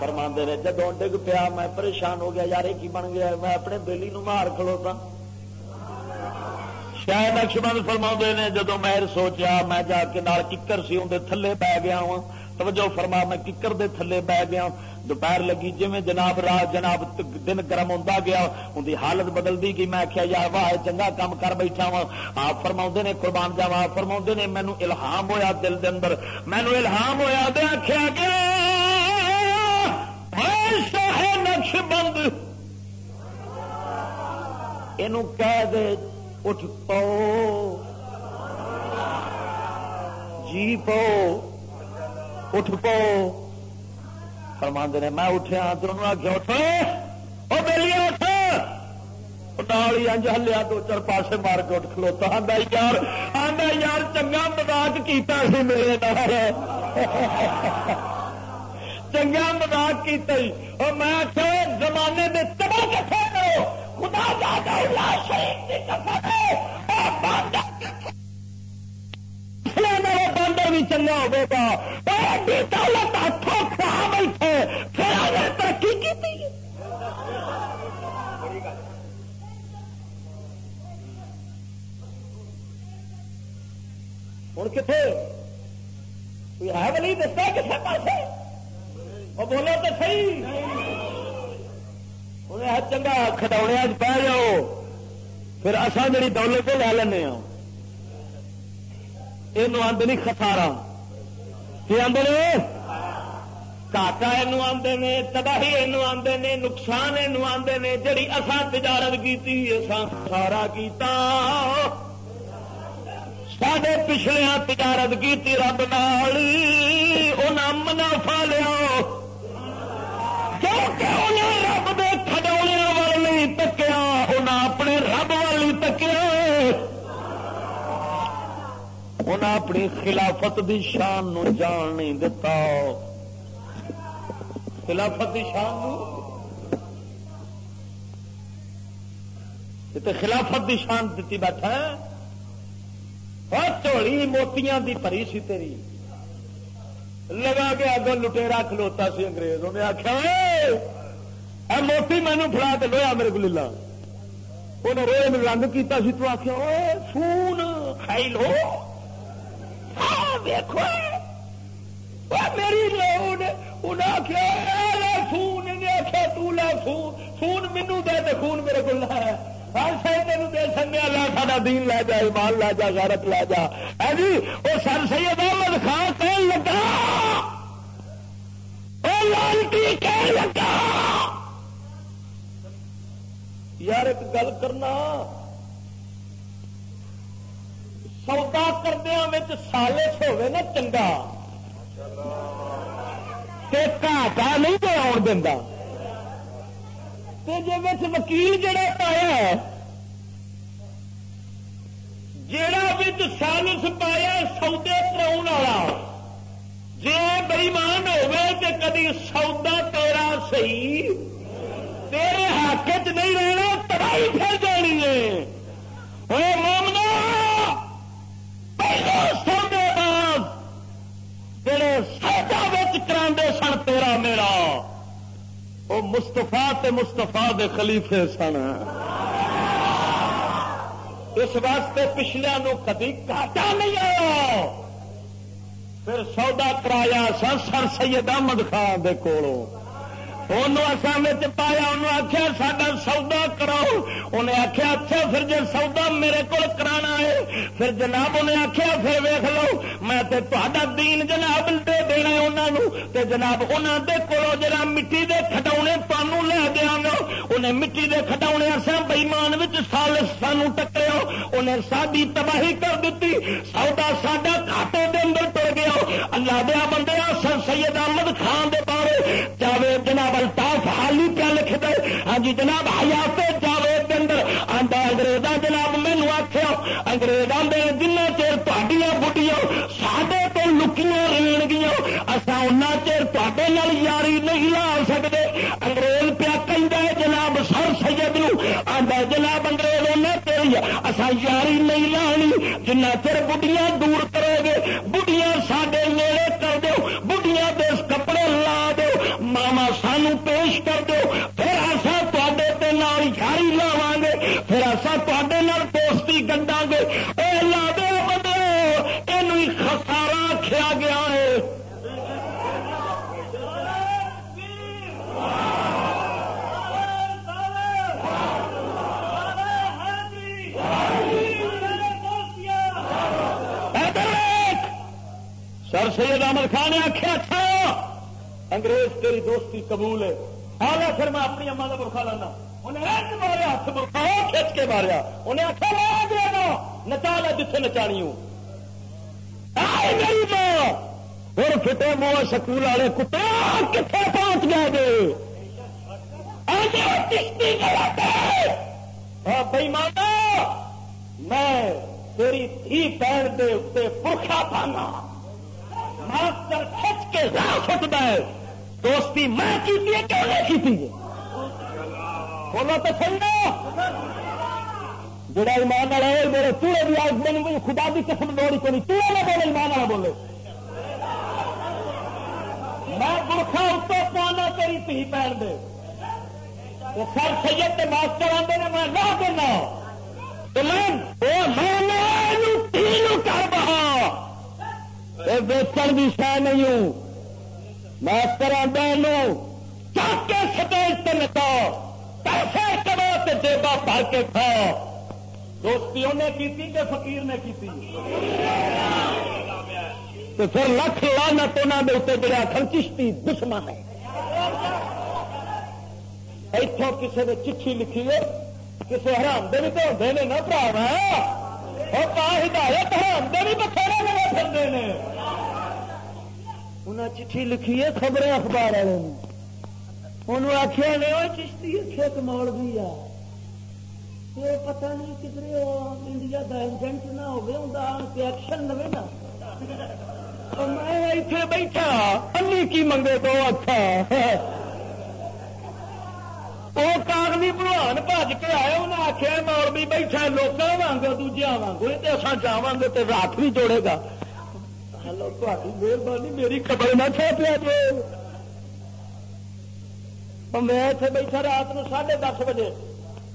فرما نے جدو ڈگ پیا میں پریشان ہو گیا، یار کی بن گیا میں اپنے بےلی نو مار کھلوتا. شاید لکشمن فرما نے جدو میں سوچا میں جا کے نال ککر سی اندر تھلے پی گیا ہوں توجہ فرما، میں ککر دے تھلے بہ گیا ہاں۔ دوپہر لگی جی میں جناب رات جناب دن گرم ہوتا گیا ان کی حالت بدلتی گئی۔ میں آخیا یار واہ چنگا کام کر بیٹھا وا آپ فرما نے، قربان جاوا فرما نے مینو الہام ہویا دل دے اندر۔ مینو الہام ہوا دے آخیا گیا نقش بند۔ یہ کہہ دے، اٹھ پو۔ جی پو۔ اٹھ پو۔ فرما نے، میں اٹھیا، تو آخیا اٹھ وہ بہلی اٹھ۔ ڈالی انج ہلیا، دو چار پاسے مار کے اٹھ کھلوتا۔ آدھا یار آدھا یار، چنگا مزاق کیتا سی میرے نال۔ چنگا مزاق کیتا ہی۔ اور میں آخیا زمانے دے تباہ کٹھے کرو؟ خدا جا شریف کی قسم باندر بھی چنگا ہوگا ہاتھوں کھا بیٹھے، پھر ترقی کی ہوں کتنے ہے بلی دستا کسے پاس؟ وہ بولو تو صحیح۔ انہیں چنگا کھڈونے پہ جاؤ۔ پھر اصل جی دولت لے لینا یہ آدھے خسارا یہ آدھے کاٹا یہ آدھے تباہی یہ آدھے نے، نقصان یہ آدھے نے۔ جڑی اصا تجارت کی سارا کیتا۔ سڈے پچھلے تجارت کی رب نال انہیں منافع لیا کیونکہ انہیں رب دے کھڈونے وال نہیں تکیا، انہیں اپنے رب والی تکیا۔ انہیں اپنی خلافت دی شان نو جان نہیں دتا۔ خلافت دی شان نو؟ خلافت دی شان دیتی بیٹھا چولی موتیاں دی پری سی تیری۔ لگا کے اگوں لٹےرا کھلوتا سی انگریز انہیں آخیا موتی مینو فلا کے لویا میرے کو للا انہیں روئے میں رنگ کیا تو آخیا فون کھائی لو ویخو میری لوڈ انہیں آخیا فون انہیں آخیا تو تلا فون فون مینو دے تو خون میرے کو ہے۔ ہر شاید تین دے سکتے لا سا دین لے جا، ایمان لے جا، غیرت لے جا۔ ہے جی وہ سر سید احمد خان کہن لگا۔ لالٹی کہن لگا۔ یار ایک گل کرنا۔ سودا کردیا سالس ہوے نا چنگا۔ گاٹا نہیں تو آن جی وکیل جڑا پایا جڑا سالس پایا سودے کراؤ والا۔ جی بئیمان ہوے تو کدی سودا تیرا سی تیرے حق چ نہیں رہنا، تباہی پھر جانی ہے۔ مومنا پہلے سودے بعد جڑے سودا بچ کرا سن تیرا میرا۔ وہ مستفا مستفا دے خلیفے سن۔ اس واسطے پچھلیا کدی گاٹا نہیں آیا۔ پھر سودا کرایا سر سر سید احمد خان دے کولوں۔ اصل پایا انہوں آخیا ساڈا سودا کراؤ انہیں آخیا اچھا پھر جی سودا میرے کو کرا ہے پھر جناب انہیں آخیا پھر ویخ لو میں تا دین جناب دے دینا انہوں تے جناب انہوں دے کولو جا مٹی دے کھڈونے تمہوں لے دیا گا انہیں مٹی دے کھڈونے اصا بئیمان سال سانو ٹکریا انہیں ساری تباہی کر دیتی سودا ساڈا کھاٹے دے اندر ٹر گیا اللہ دیا بندے سر سید احمد خان دے بارے جاوے جناب الطاف حالی پہ لکھ دے ہاں جی جناب حیات جاوید کے اندر۔ آتا انگریزا جناب مینو آخیا انگریزاں دے جنہ چیر تڈیاں بڑھیا سڈے تو لکیاں رین گیا اصا ان چیر تے یاری نہیں لا سکتے انگریز پیا کہ جناب سر سید نو آتا جناب انگریز انہیں تیری اصا یاری نہیں لانی، جنہ چر بڑھیاں دور کرے گے۔ بڑھیاں سڈے سر سید احمد خان نے آخیا تھا اچھا انگریز تیری دوستی قبول ہے۔ آگے پھر میں اپنی اما کا برخا لانا۔ انہیں ماریا، ہاتھ برخا کھچ کے ماریا۔ انہیں آخر لا دیا نچا لے جتنے نچانی ہوں۔ میری ماں۔ پھر فٹے منہ سکول والے کتے کتنے پہنچ گئے بھائی مانا میں تیری تھی پیر دے اتنے برخا پانا۔ ماسٹر کھچ کے راہ سکتا ہے دوستی میں کی کیوں نہیں کی بولو تو سمجھو جڑا ایمان والا ہے، میرے چوڑے بھی آج میں خدا کی قسم لوڑی کو نہیں۔ چوڑے نہ بولے، ایمان والا بولے۔ میں برخا اتو پانا تیری تھی پہن دے۔ وہ سر سید کے ماسٹر آتے ہیں میں نہ دینا تو میں کر بہا۔ ویچن بھی شہ نہیں ہوں۔ ماسٹر آدھا چک کے سٹیج سے نکاؤ پیسے کرو تو جیبا بھر کے کھاؤ۔ دوستی انہیں کی کہ فقیر نے کی تو پھر لکھ لانا تو دے اتنے جڑے آخر چشتی دشمن ہے۔ اتوں کسی نے چٹھی لکھی ہے؟ کسی حرام دے بھی تو ہوتے ہیں نا برا اور ہدایت حرام دے بھی بخیر لگے پھرتے ہیں۔ انہیں چٹھی لکھی ہے خبریں اخبار والے انہوں آخیا نے وہ چشتی ایک موڑ بھی آ پتا نہیں کدھر انڈیا کا ایجنٹ نہ ہوگا ایکشن لگے نا۔ میں اتنے بیٹھا انی کی منگے تو اچھا وہ کاغذی بلوان بج کے آئے انہیں آخیا مول بھی بیٹھا لوگ واگ دوجیا واگ اصا جا گے تو رات بھی جوڑے گا ہلو تاری مہربانی میری خبر نہ چھوٹیا جی میں اتنے بیٹھا رات نو ساڑھے دس بجے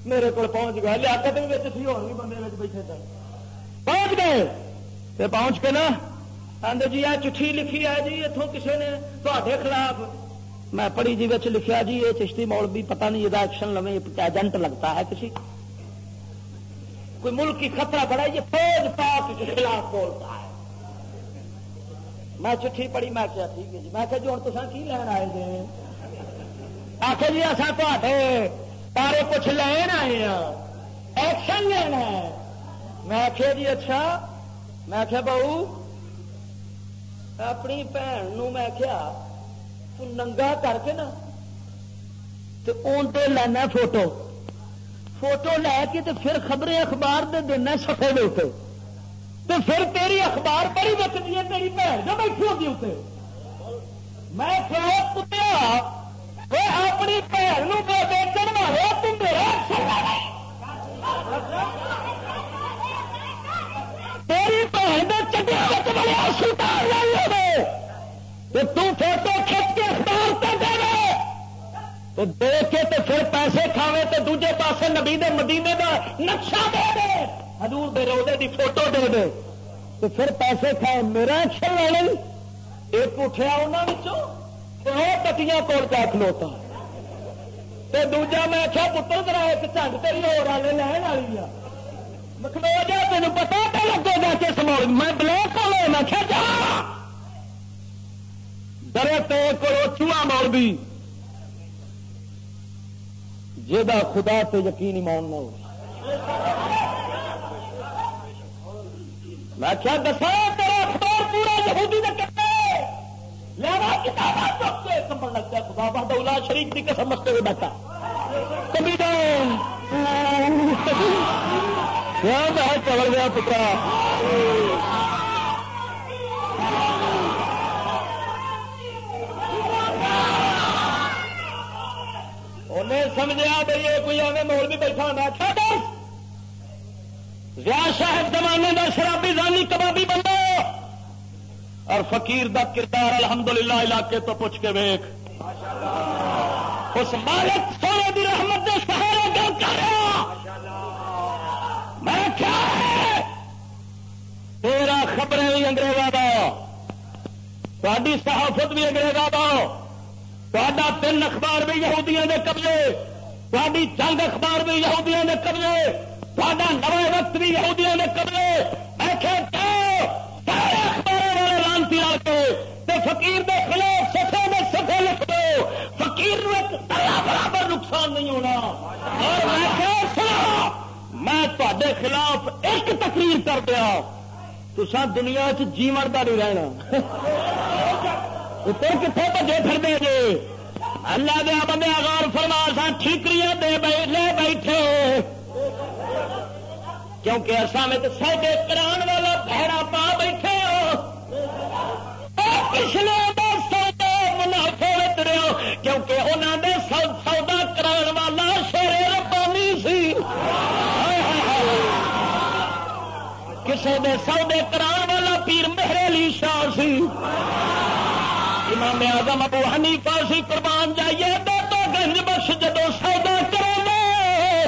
میرے کو پہنچ گیا لیاقت بھی سی ہو بندے بیٹھے تھے پہنچ گئے پہنچ کے نا آدھے جی آ چٹھی لکھی ہے جی اتوں کسی نے تے خلاف میں پڑھی جی لکھا جی یہ چشتی مول بھی پتا نہیں یہ ایکشن لو ایجنٹ لگتا ہے کسی۔ کوئی ملک کی خطرہ بڑا یہ فوج پاک کے خلاف بولتا ہے۔ میں چٹھی پڑھی، میں کیا ٹھیک ہے جی۔ میں کہ جی ہوں تو کی لین آئے گے؟ آخر جی اصا تے پارے کچھ لین آئے ہیں ایکشن لینا ہے۔ میں آخیا جی اچھا۔ میں آخیا بہو، اپنی بھن میں کیا ننگا کر کے نا تو ان پہ لینا فوٹو۔ فوٹو لے کے تو پھر خبریں اخبار دے دینا سفے دے تو پھر تیری اخبار بڑی بچتی ہے، تیری بھن جو بیٹھی ہوتی اتنے میں کتیا اپنی بھن بیچن والے تم میرا تیری بھن چٹیا بڑا سلطان لے تو تو فوٹو کھچ کے اخبار پہ دے دے۔ تو دے کے تو پھر پیسے کھاوے تو دوجے پاسے نبی دے مدینے دا نقشہ دے دے۔ حضور دے روزے دی فوٹو دے دے۔ تو پھر پیسے کھائے میرا ایکشن لے ایک اٹھیا انہوں وہ پٹیاں کول جا کھلوتا تو دوجا میں آخیا پتر کرا ایک چنڈ تیری اور والے لین والی آ۔ کھلو جا تین پتا تو لگے گا کہ سمو میں بلیک والے میں کیا جا! ڈرے تے کو چوہا مول بھی جا خدا تے یقین ایمان نہ ہو میں کیا دسا تیرا اخبار پورا یہودی نے کرتے کتاباں سمجھ لگتا ہے خدا بہت اولا شریف کی قسم سمجھتے ہوئے بیٹھا۔ کبھی چل گیا پترا؟ سمجھا بھائی یہ کوئی ایویں مول بھی بیٹھا ہونا ریاض صاحب زمانے کا شرابی زانی کبابی بندو اور فقیر دا کردار الحمدللہ علاقے تو پوچھ کے ویخ اس مالک سونے کی رحمت کے سہارے گل کر رہا میں کیا ہے؟ تیرا خبریں بھی انگریزوں کا تاری صحافت بھی انگریزوں کا تا تین اخبار بھی یہودیاں دے قبضے تاری جنگ اخبار بھی یہودیاں دے قبضے تا نو وقت بھی یہودیاں دے قبضے۔ ایسے سارے والے لانتی آ کے فقیر دے خلاف سفے میں سفے لکھ دو۔ فقیر برابر نقصان نہیں ہونا۔ اور میں سنا میں تے خلاف ایک تقریر کر دیا۔ تو سب دنیا چیون کا نہیں رہنا۔ اتر کتنے بجے پھر دے جے جی؟ اللہ دیا بندے اگار فرما سا ٹھیکری دے لے بیٹھے۔ کیونکہ اصا میں تو سودے کران والا بہرا پا بیٹھے ہو۔ پچھلے سودے منافع اترے کیونکہ انہوں نے سودا کران والا شیر ربانی سی۔ کسی نے سودے کران والا پیر مہر علی شاہ سی۔ امام اعظم ابو حنیفہ سی قربان جائیے، دو تو گنج بخش جدو سودا کرو گے۔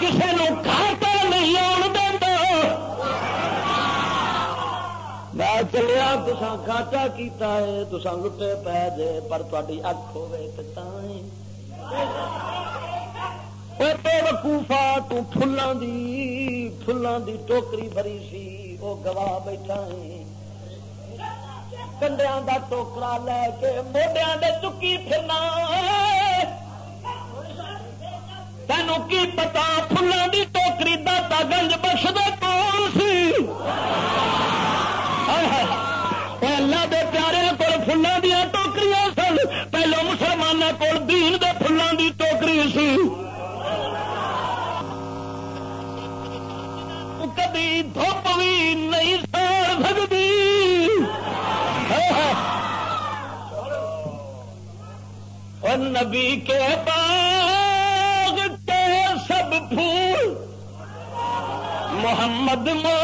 کسی نو کھاتا نہیں آن دینا میں چلیا تسا کھاٹا کیتا ہے تسا لٹے پی جے پر تاری اک ہوے تو وقوفا تلان دی فلان دی ٹوکری بھری سی وہ گواہ بیٹھا ہے۔ کنڈیا کا ٹوکرا لے کے موڈیا دے چکی پھرنا تینوں کی پتا فلوں کی ٹوکری داتا گنج بخش دے کون سی اللہ دے پیارے کو فلوں دیا ٹوکری سن پہلو مسلمانوں کو دین دے فلوں کی ٹوکری سی دی دھوپ بھی نہیں سار سکتی اور نبی کے باغ کے سب پھول محمد مو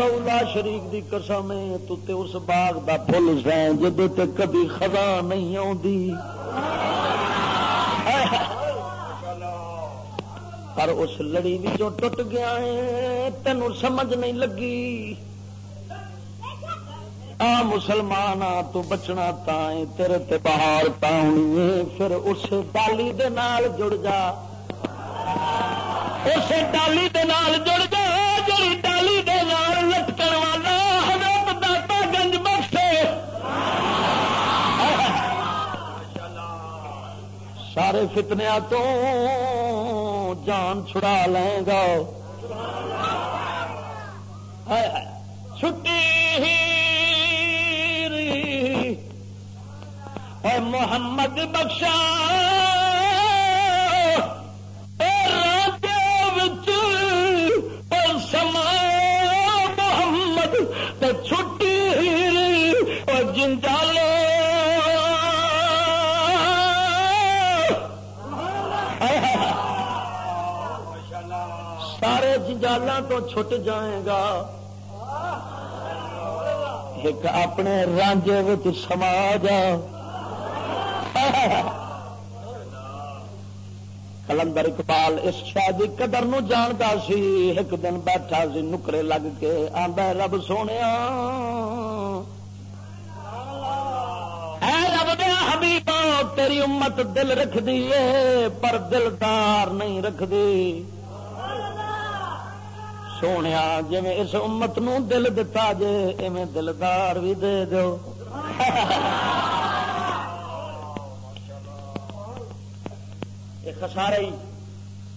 دولا شریف کی قسم ہے تو تے اس باغ دا پھل سین جدو تے کبھی خزاں نہیں آتی پر اس لڑی بھی جو ٹوٹ گیا ہے تینوں سمجھ نہیں لگی۔ آ مسلمان آ تو بچنا تا تیرے تے بہار تا ہونی پھر اس ڈالی دے نال جڑ جا۔ اس ڈالی دے نال جڑ جا سارے فتنیا تو جان چھڑا لیں گا۔ چھٹی محمد بخشا۔ سارے تو چھٹ جائے گا۔ ایک اپنے رانجے سما جا کلندر اقبال اس شاید قدر نو جانتا سی۔ ایک دن بیٹھا سی نکرے لگ کے آدھا رب سونے رب دیا حبیب تیری امت دل رکھ دی پر دلدار نہیں رکھ دی سونے جی اس امت نو دل دتا جے، ایویں دلدار بھی دے دو خسارے ہی،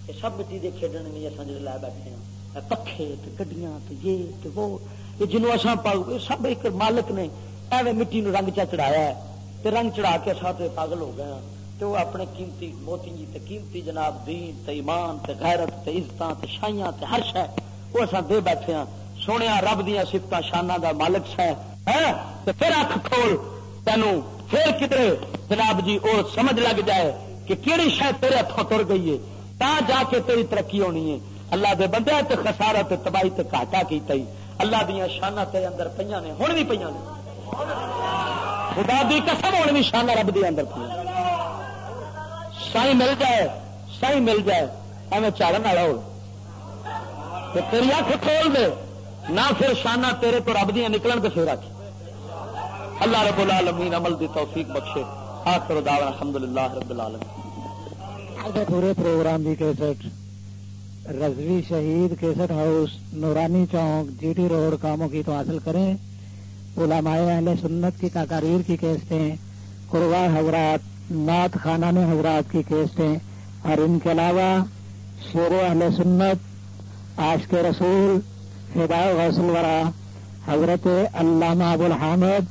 یہ سب مٹی کے کھیڈن میں اصل جڑے لے بیٹھے ہیں پکھے گڈیاں یہ تو وہ، یہ جنوب اصا پاؤ سب ایک مالک نے ایویں مٹی نو رنگ چا چڑھایا ہے۔ رنگ چڑھا کے ساتھ پاگل ہو گئے ہیں تو وہ اپنے قیمتی موتی جی تے قیمتی جناب دین تے ایمان تے غیرت تے عزت تے شائیاں تے ہر شہ وہ اصا دے بیٹھے ہیں سونے رب دیا سفت شانہ دا مالک ہے۔ ہاں؟ پھر اکھ کھول تینوں پھر کدھر جناب جی وہ سمجھ لگ جائے کہ کہڑی شاید تیرے ہاتھوں تر گئی ہے۔ تا جا کے تیری ترقی ہونی ہے۔ اللہ دے بندے تے خسارا تے تباہی تے گھاٹا کیتا ہی۔ اللہ دیا شانہ تیرے اندر پہ نے ہوں بھی پہ خدا دی قسم ہوں بھی شانہ رب دے اندر پہ سائی مل جائے سائی مل جائے، ایویں چارن والا ہو تو تیری اکھ کھول دے، نہ پھر شانہ تیرے تو رب دیا نکلن تو پھر رکھ اللہ رب العالمین عمل دی توفیق بخشے۔ آخر دعوان الحمدللہ رب العالمین۔ پورے پروگرام کی کیسٹ، رضوی شہید کیسٹ ہاؤس، نورانی چوک جی ٹی روڈ کاموں کی تو حاصل کریں۔ علماء اہل سنت کی تقاریر کی کیسٹیں قربا حضرات، نعت خانہ حضرات کی کیسٹیں۔ اور ان کے علاوہ شیر اہل سنت آج کے رسول ہدایت غسل ورا حضرت علامہ ابو الحامد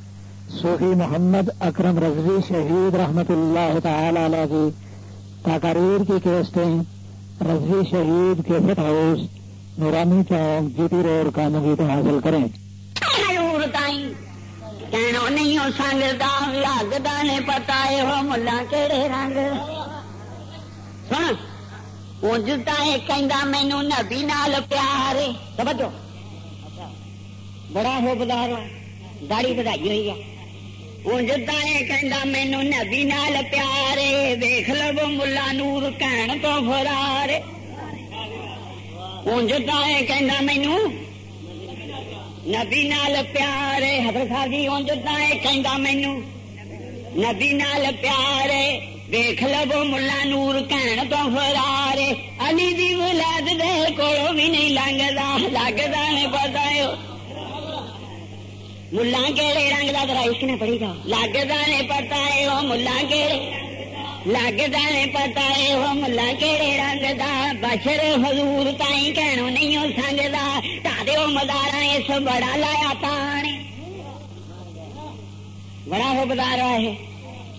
صوفی محمد اکرم رضوی شہید رحمت اللہ تعالی علیہ کی تقاریر کی کیسٹیں رضوی شہید کیسٹ ہاؤس نورانی چوک جی ٹی روڈ کا مغیب حاصل کریں۔ نہیں سنگ لگتا نے پتا ہے ملا کہڑے رنگ۔ سن۔ کہ مینو نبی نال پیار سمجھو بڑا ہو بدار داڑی بدائی ہوئی ہے۔ مینو نبی نال پیارے ویخ لو ملا نور کہن تو فرارے کہ مینو نبی نال پیارے حضرت صاحب جی اونجتا ہے کہ مینو نبی نال پیارے ویخ لو ملا نور کہن تو فرارے علی دی ولاد دے کولو بھی نہیں لنگتا لگتا ہے پتا ہے ملا کہڑے رنگ کا ذرا اس نے پڑھی جاؤ لگتا نے پتا ہے وہ ملا کہڑے لگتا نے پتا ہے وہ ملا کہڑے رنگ دا بشر حضور تائیں کہنو نہیں او ہو سنگتا تارے وہ مدارا اس بڑا لایا پانی بڑا ہو بدارا ہے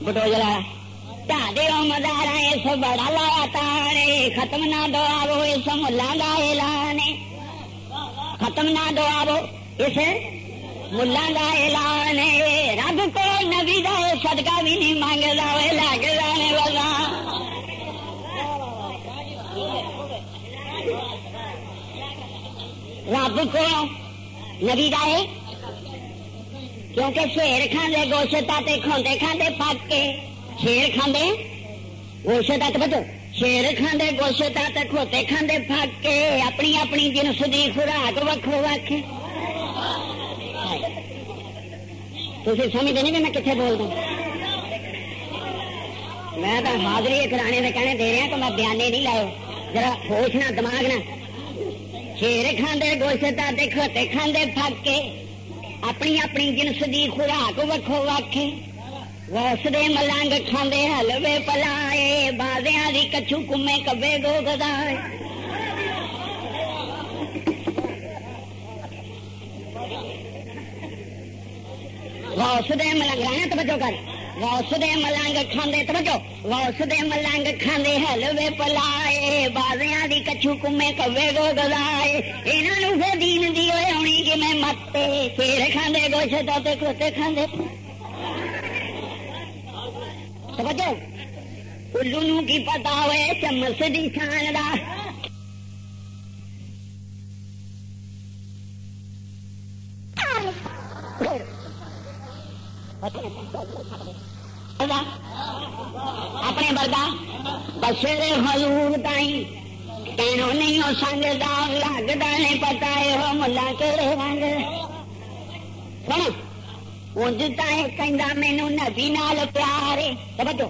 بٹوجلا تارے مدارا اس بڑا لایا تانے ختم نہ دو آو اس ملا کا اعلان ختم نہ دو آو اس ملا کا اعلان رب کو نبی کا صدقہ بھی نہیں مانگتا وہ لگ جانے والا رب کو نبی کا ہے کیونکہ شیر کھانے گوشت کھانے کھانے پک کے شیر کھانے گوشت بچو شیر کھانے گوشت کھوتے کھانے پک کے اپنی اپنی جنس کی خوراک وکھو وکھ۔ تھی سمجھتے نہیں میں کتنے بول دوں؟ میں تو حاضری کرانے میں کہنے دے رہا کہ میں بیانے نہیں لاؤ ذرا ہوش نہ، دماغ نہ۔ شیر کھانے گوشت کھوتے کھانے پک کے اپنی اپنی جنس کی خوراک وکھو وکھ۔ وس دے ملنگ کھانے حلوے پلائے بازیا دی کچھو کمے کبے گو گدائے غوث دے ملنگ رہنا توجہ کر۔ غوث دے ملنگ کھاندے، توجہ۔ غوث دے ملنگ کھاندے حلوے پلائے، بازیاں دی کچھو کمے کوے گو گلائے انہاں نو دین دی ہوئے ہونی کہ میں متے شیر کھاندے گوشت تے کھوتے کھاندے۔ توجہ! نو کی پتا ہوئے چمس دی شان دا۔ اپنے بردا بسے حضور تائی کہنو نہیں ہو سنگتا لگتا نہیں پتا ہے وہ ملا کہڑے رنگ اونج تائیں کہندا، مینوں نبی نال پیار ہے۔ توجہ۔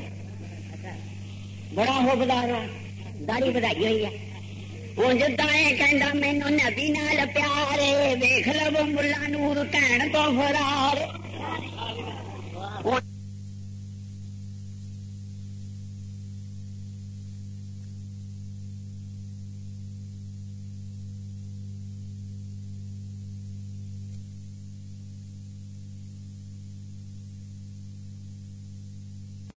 بڑا ہو بدارا داڑی بدائی ہوئی ہے۔ اونج تائیں کہندا، مینوں نبی نال پیار ہے۔ ویخ لو مولا نور کہن تو فرار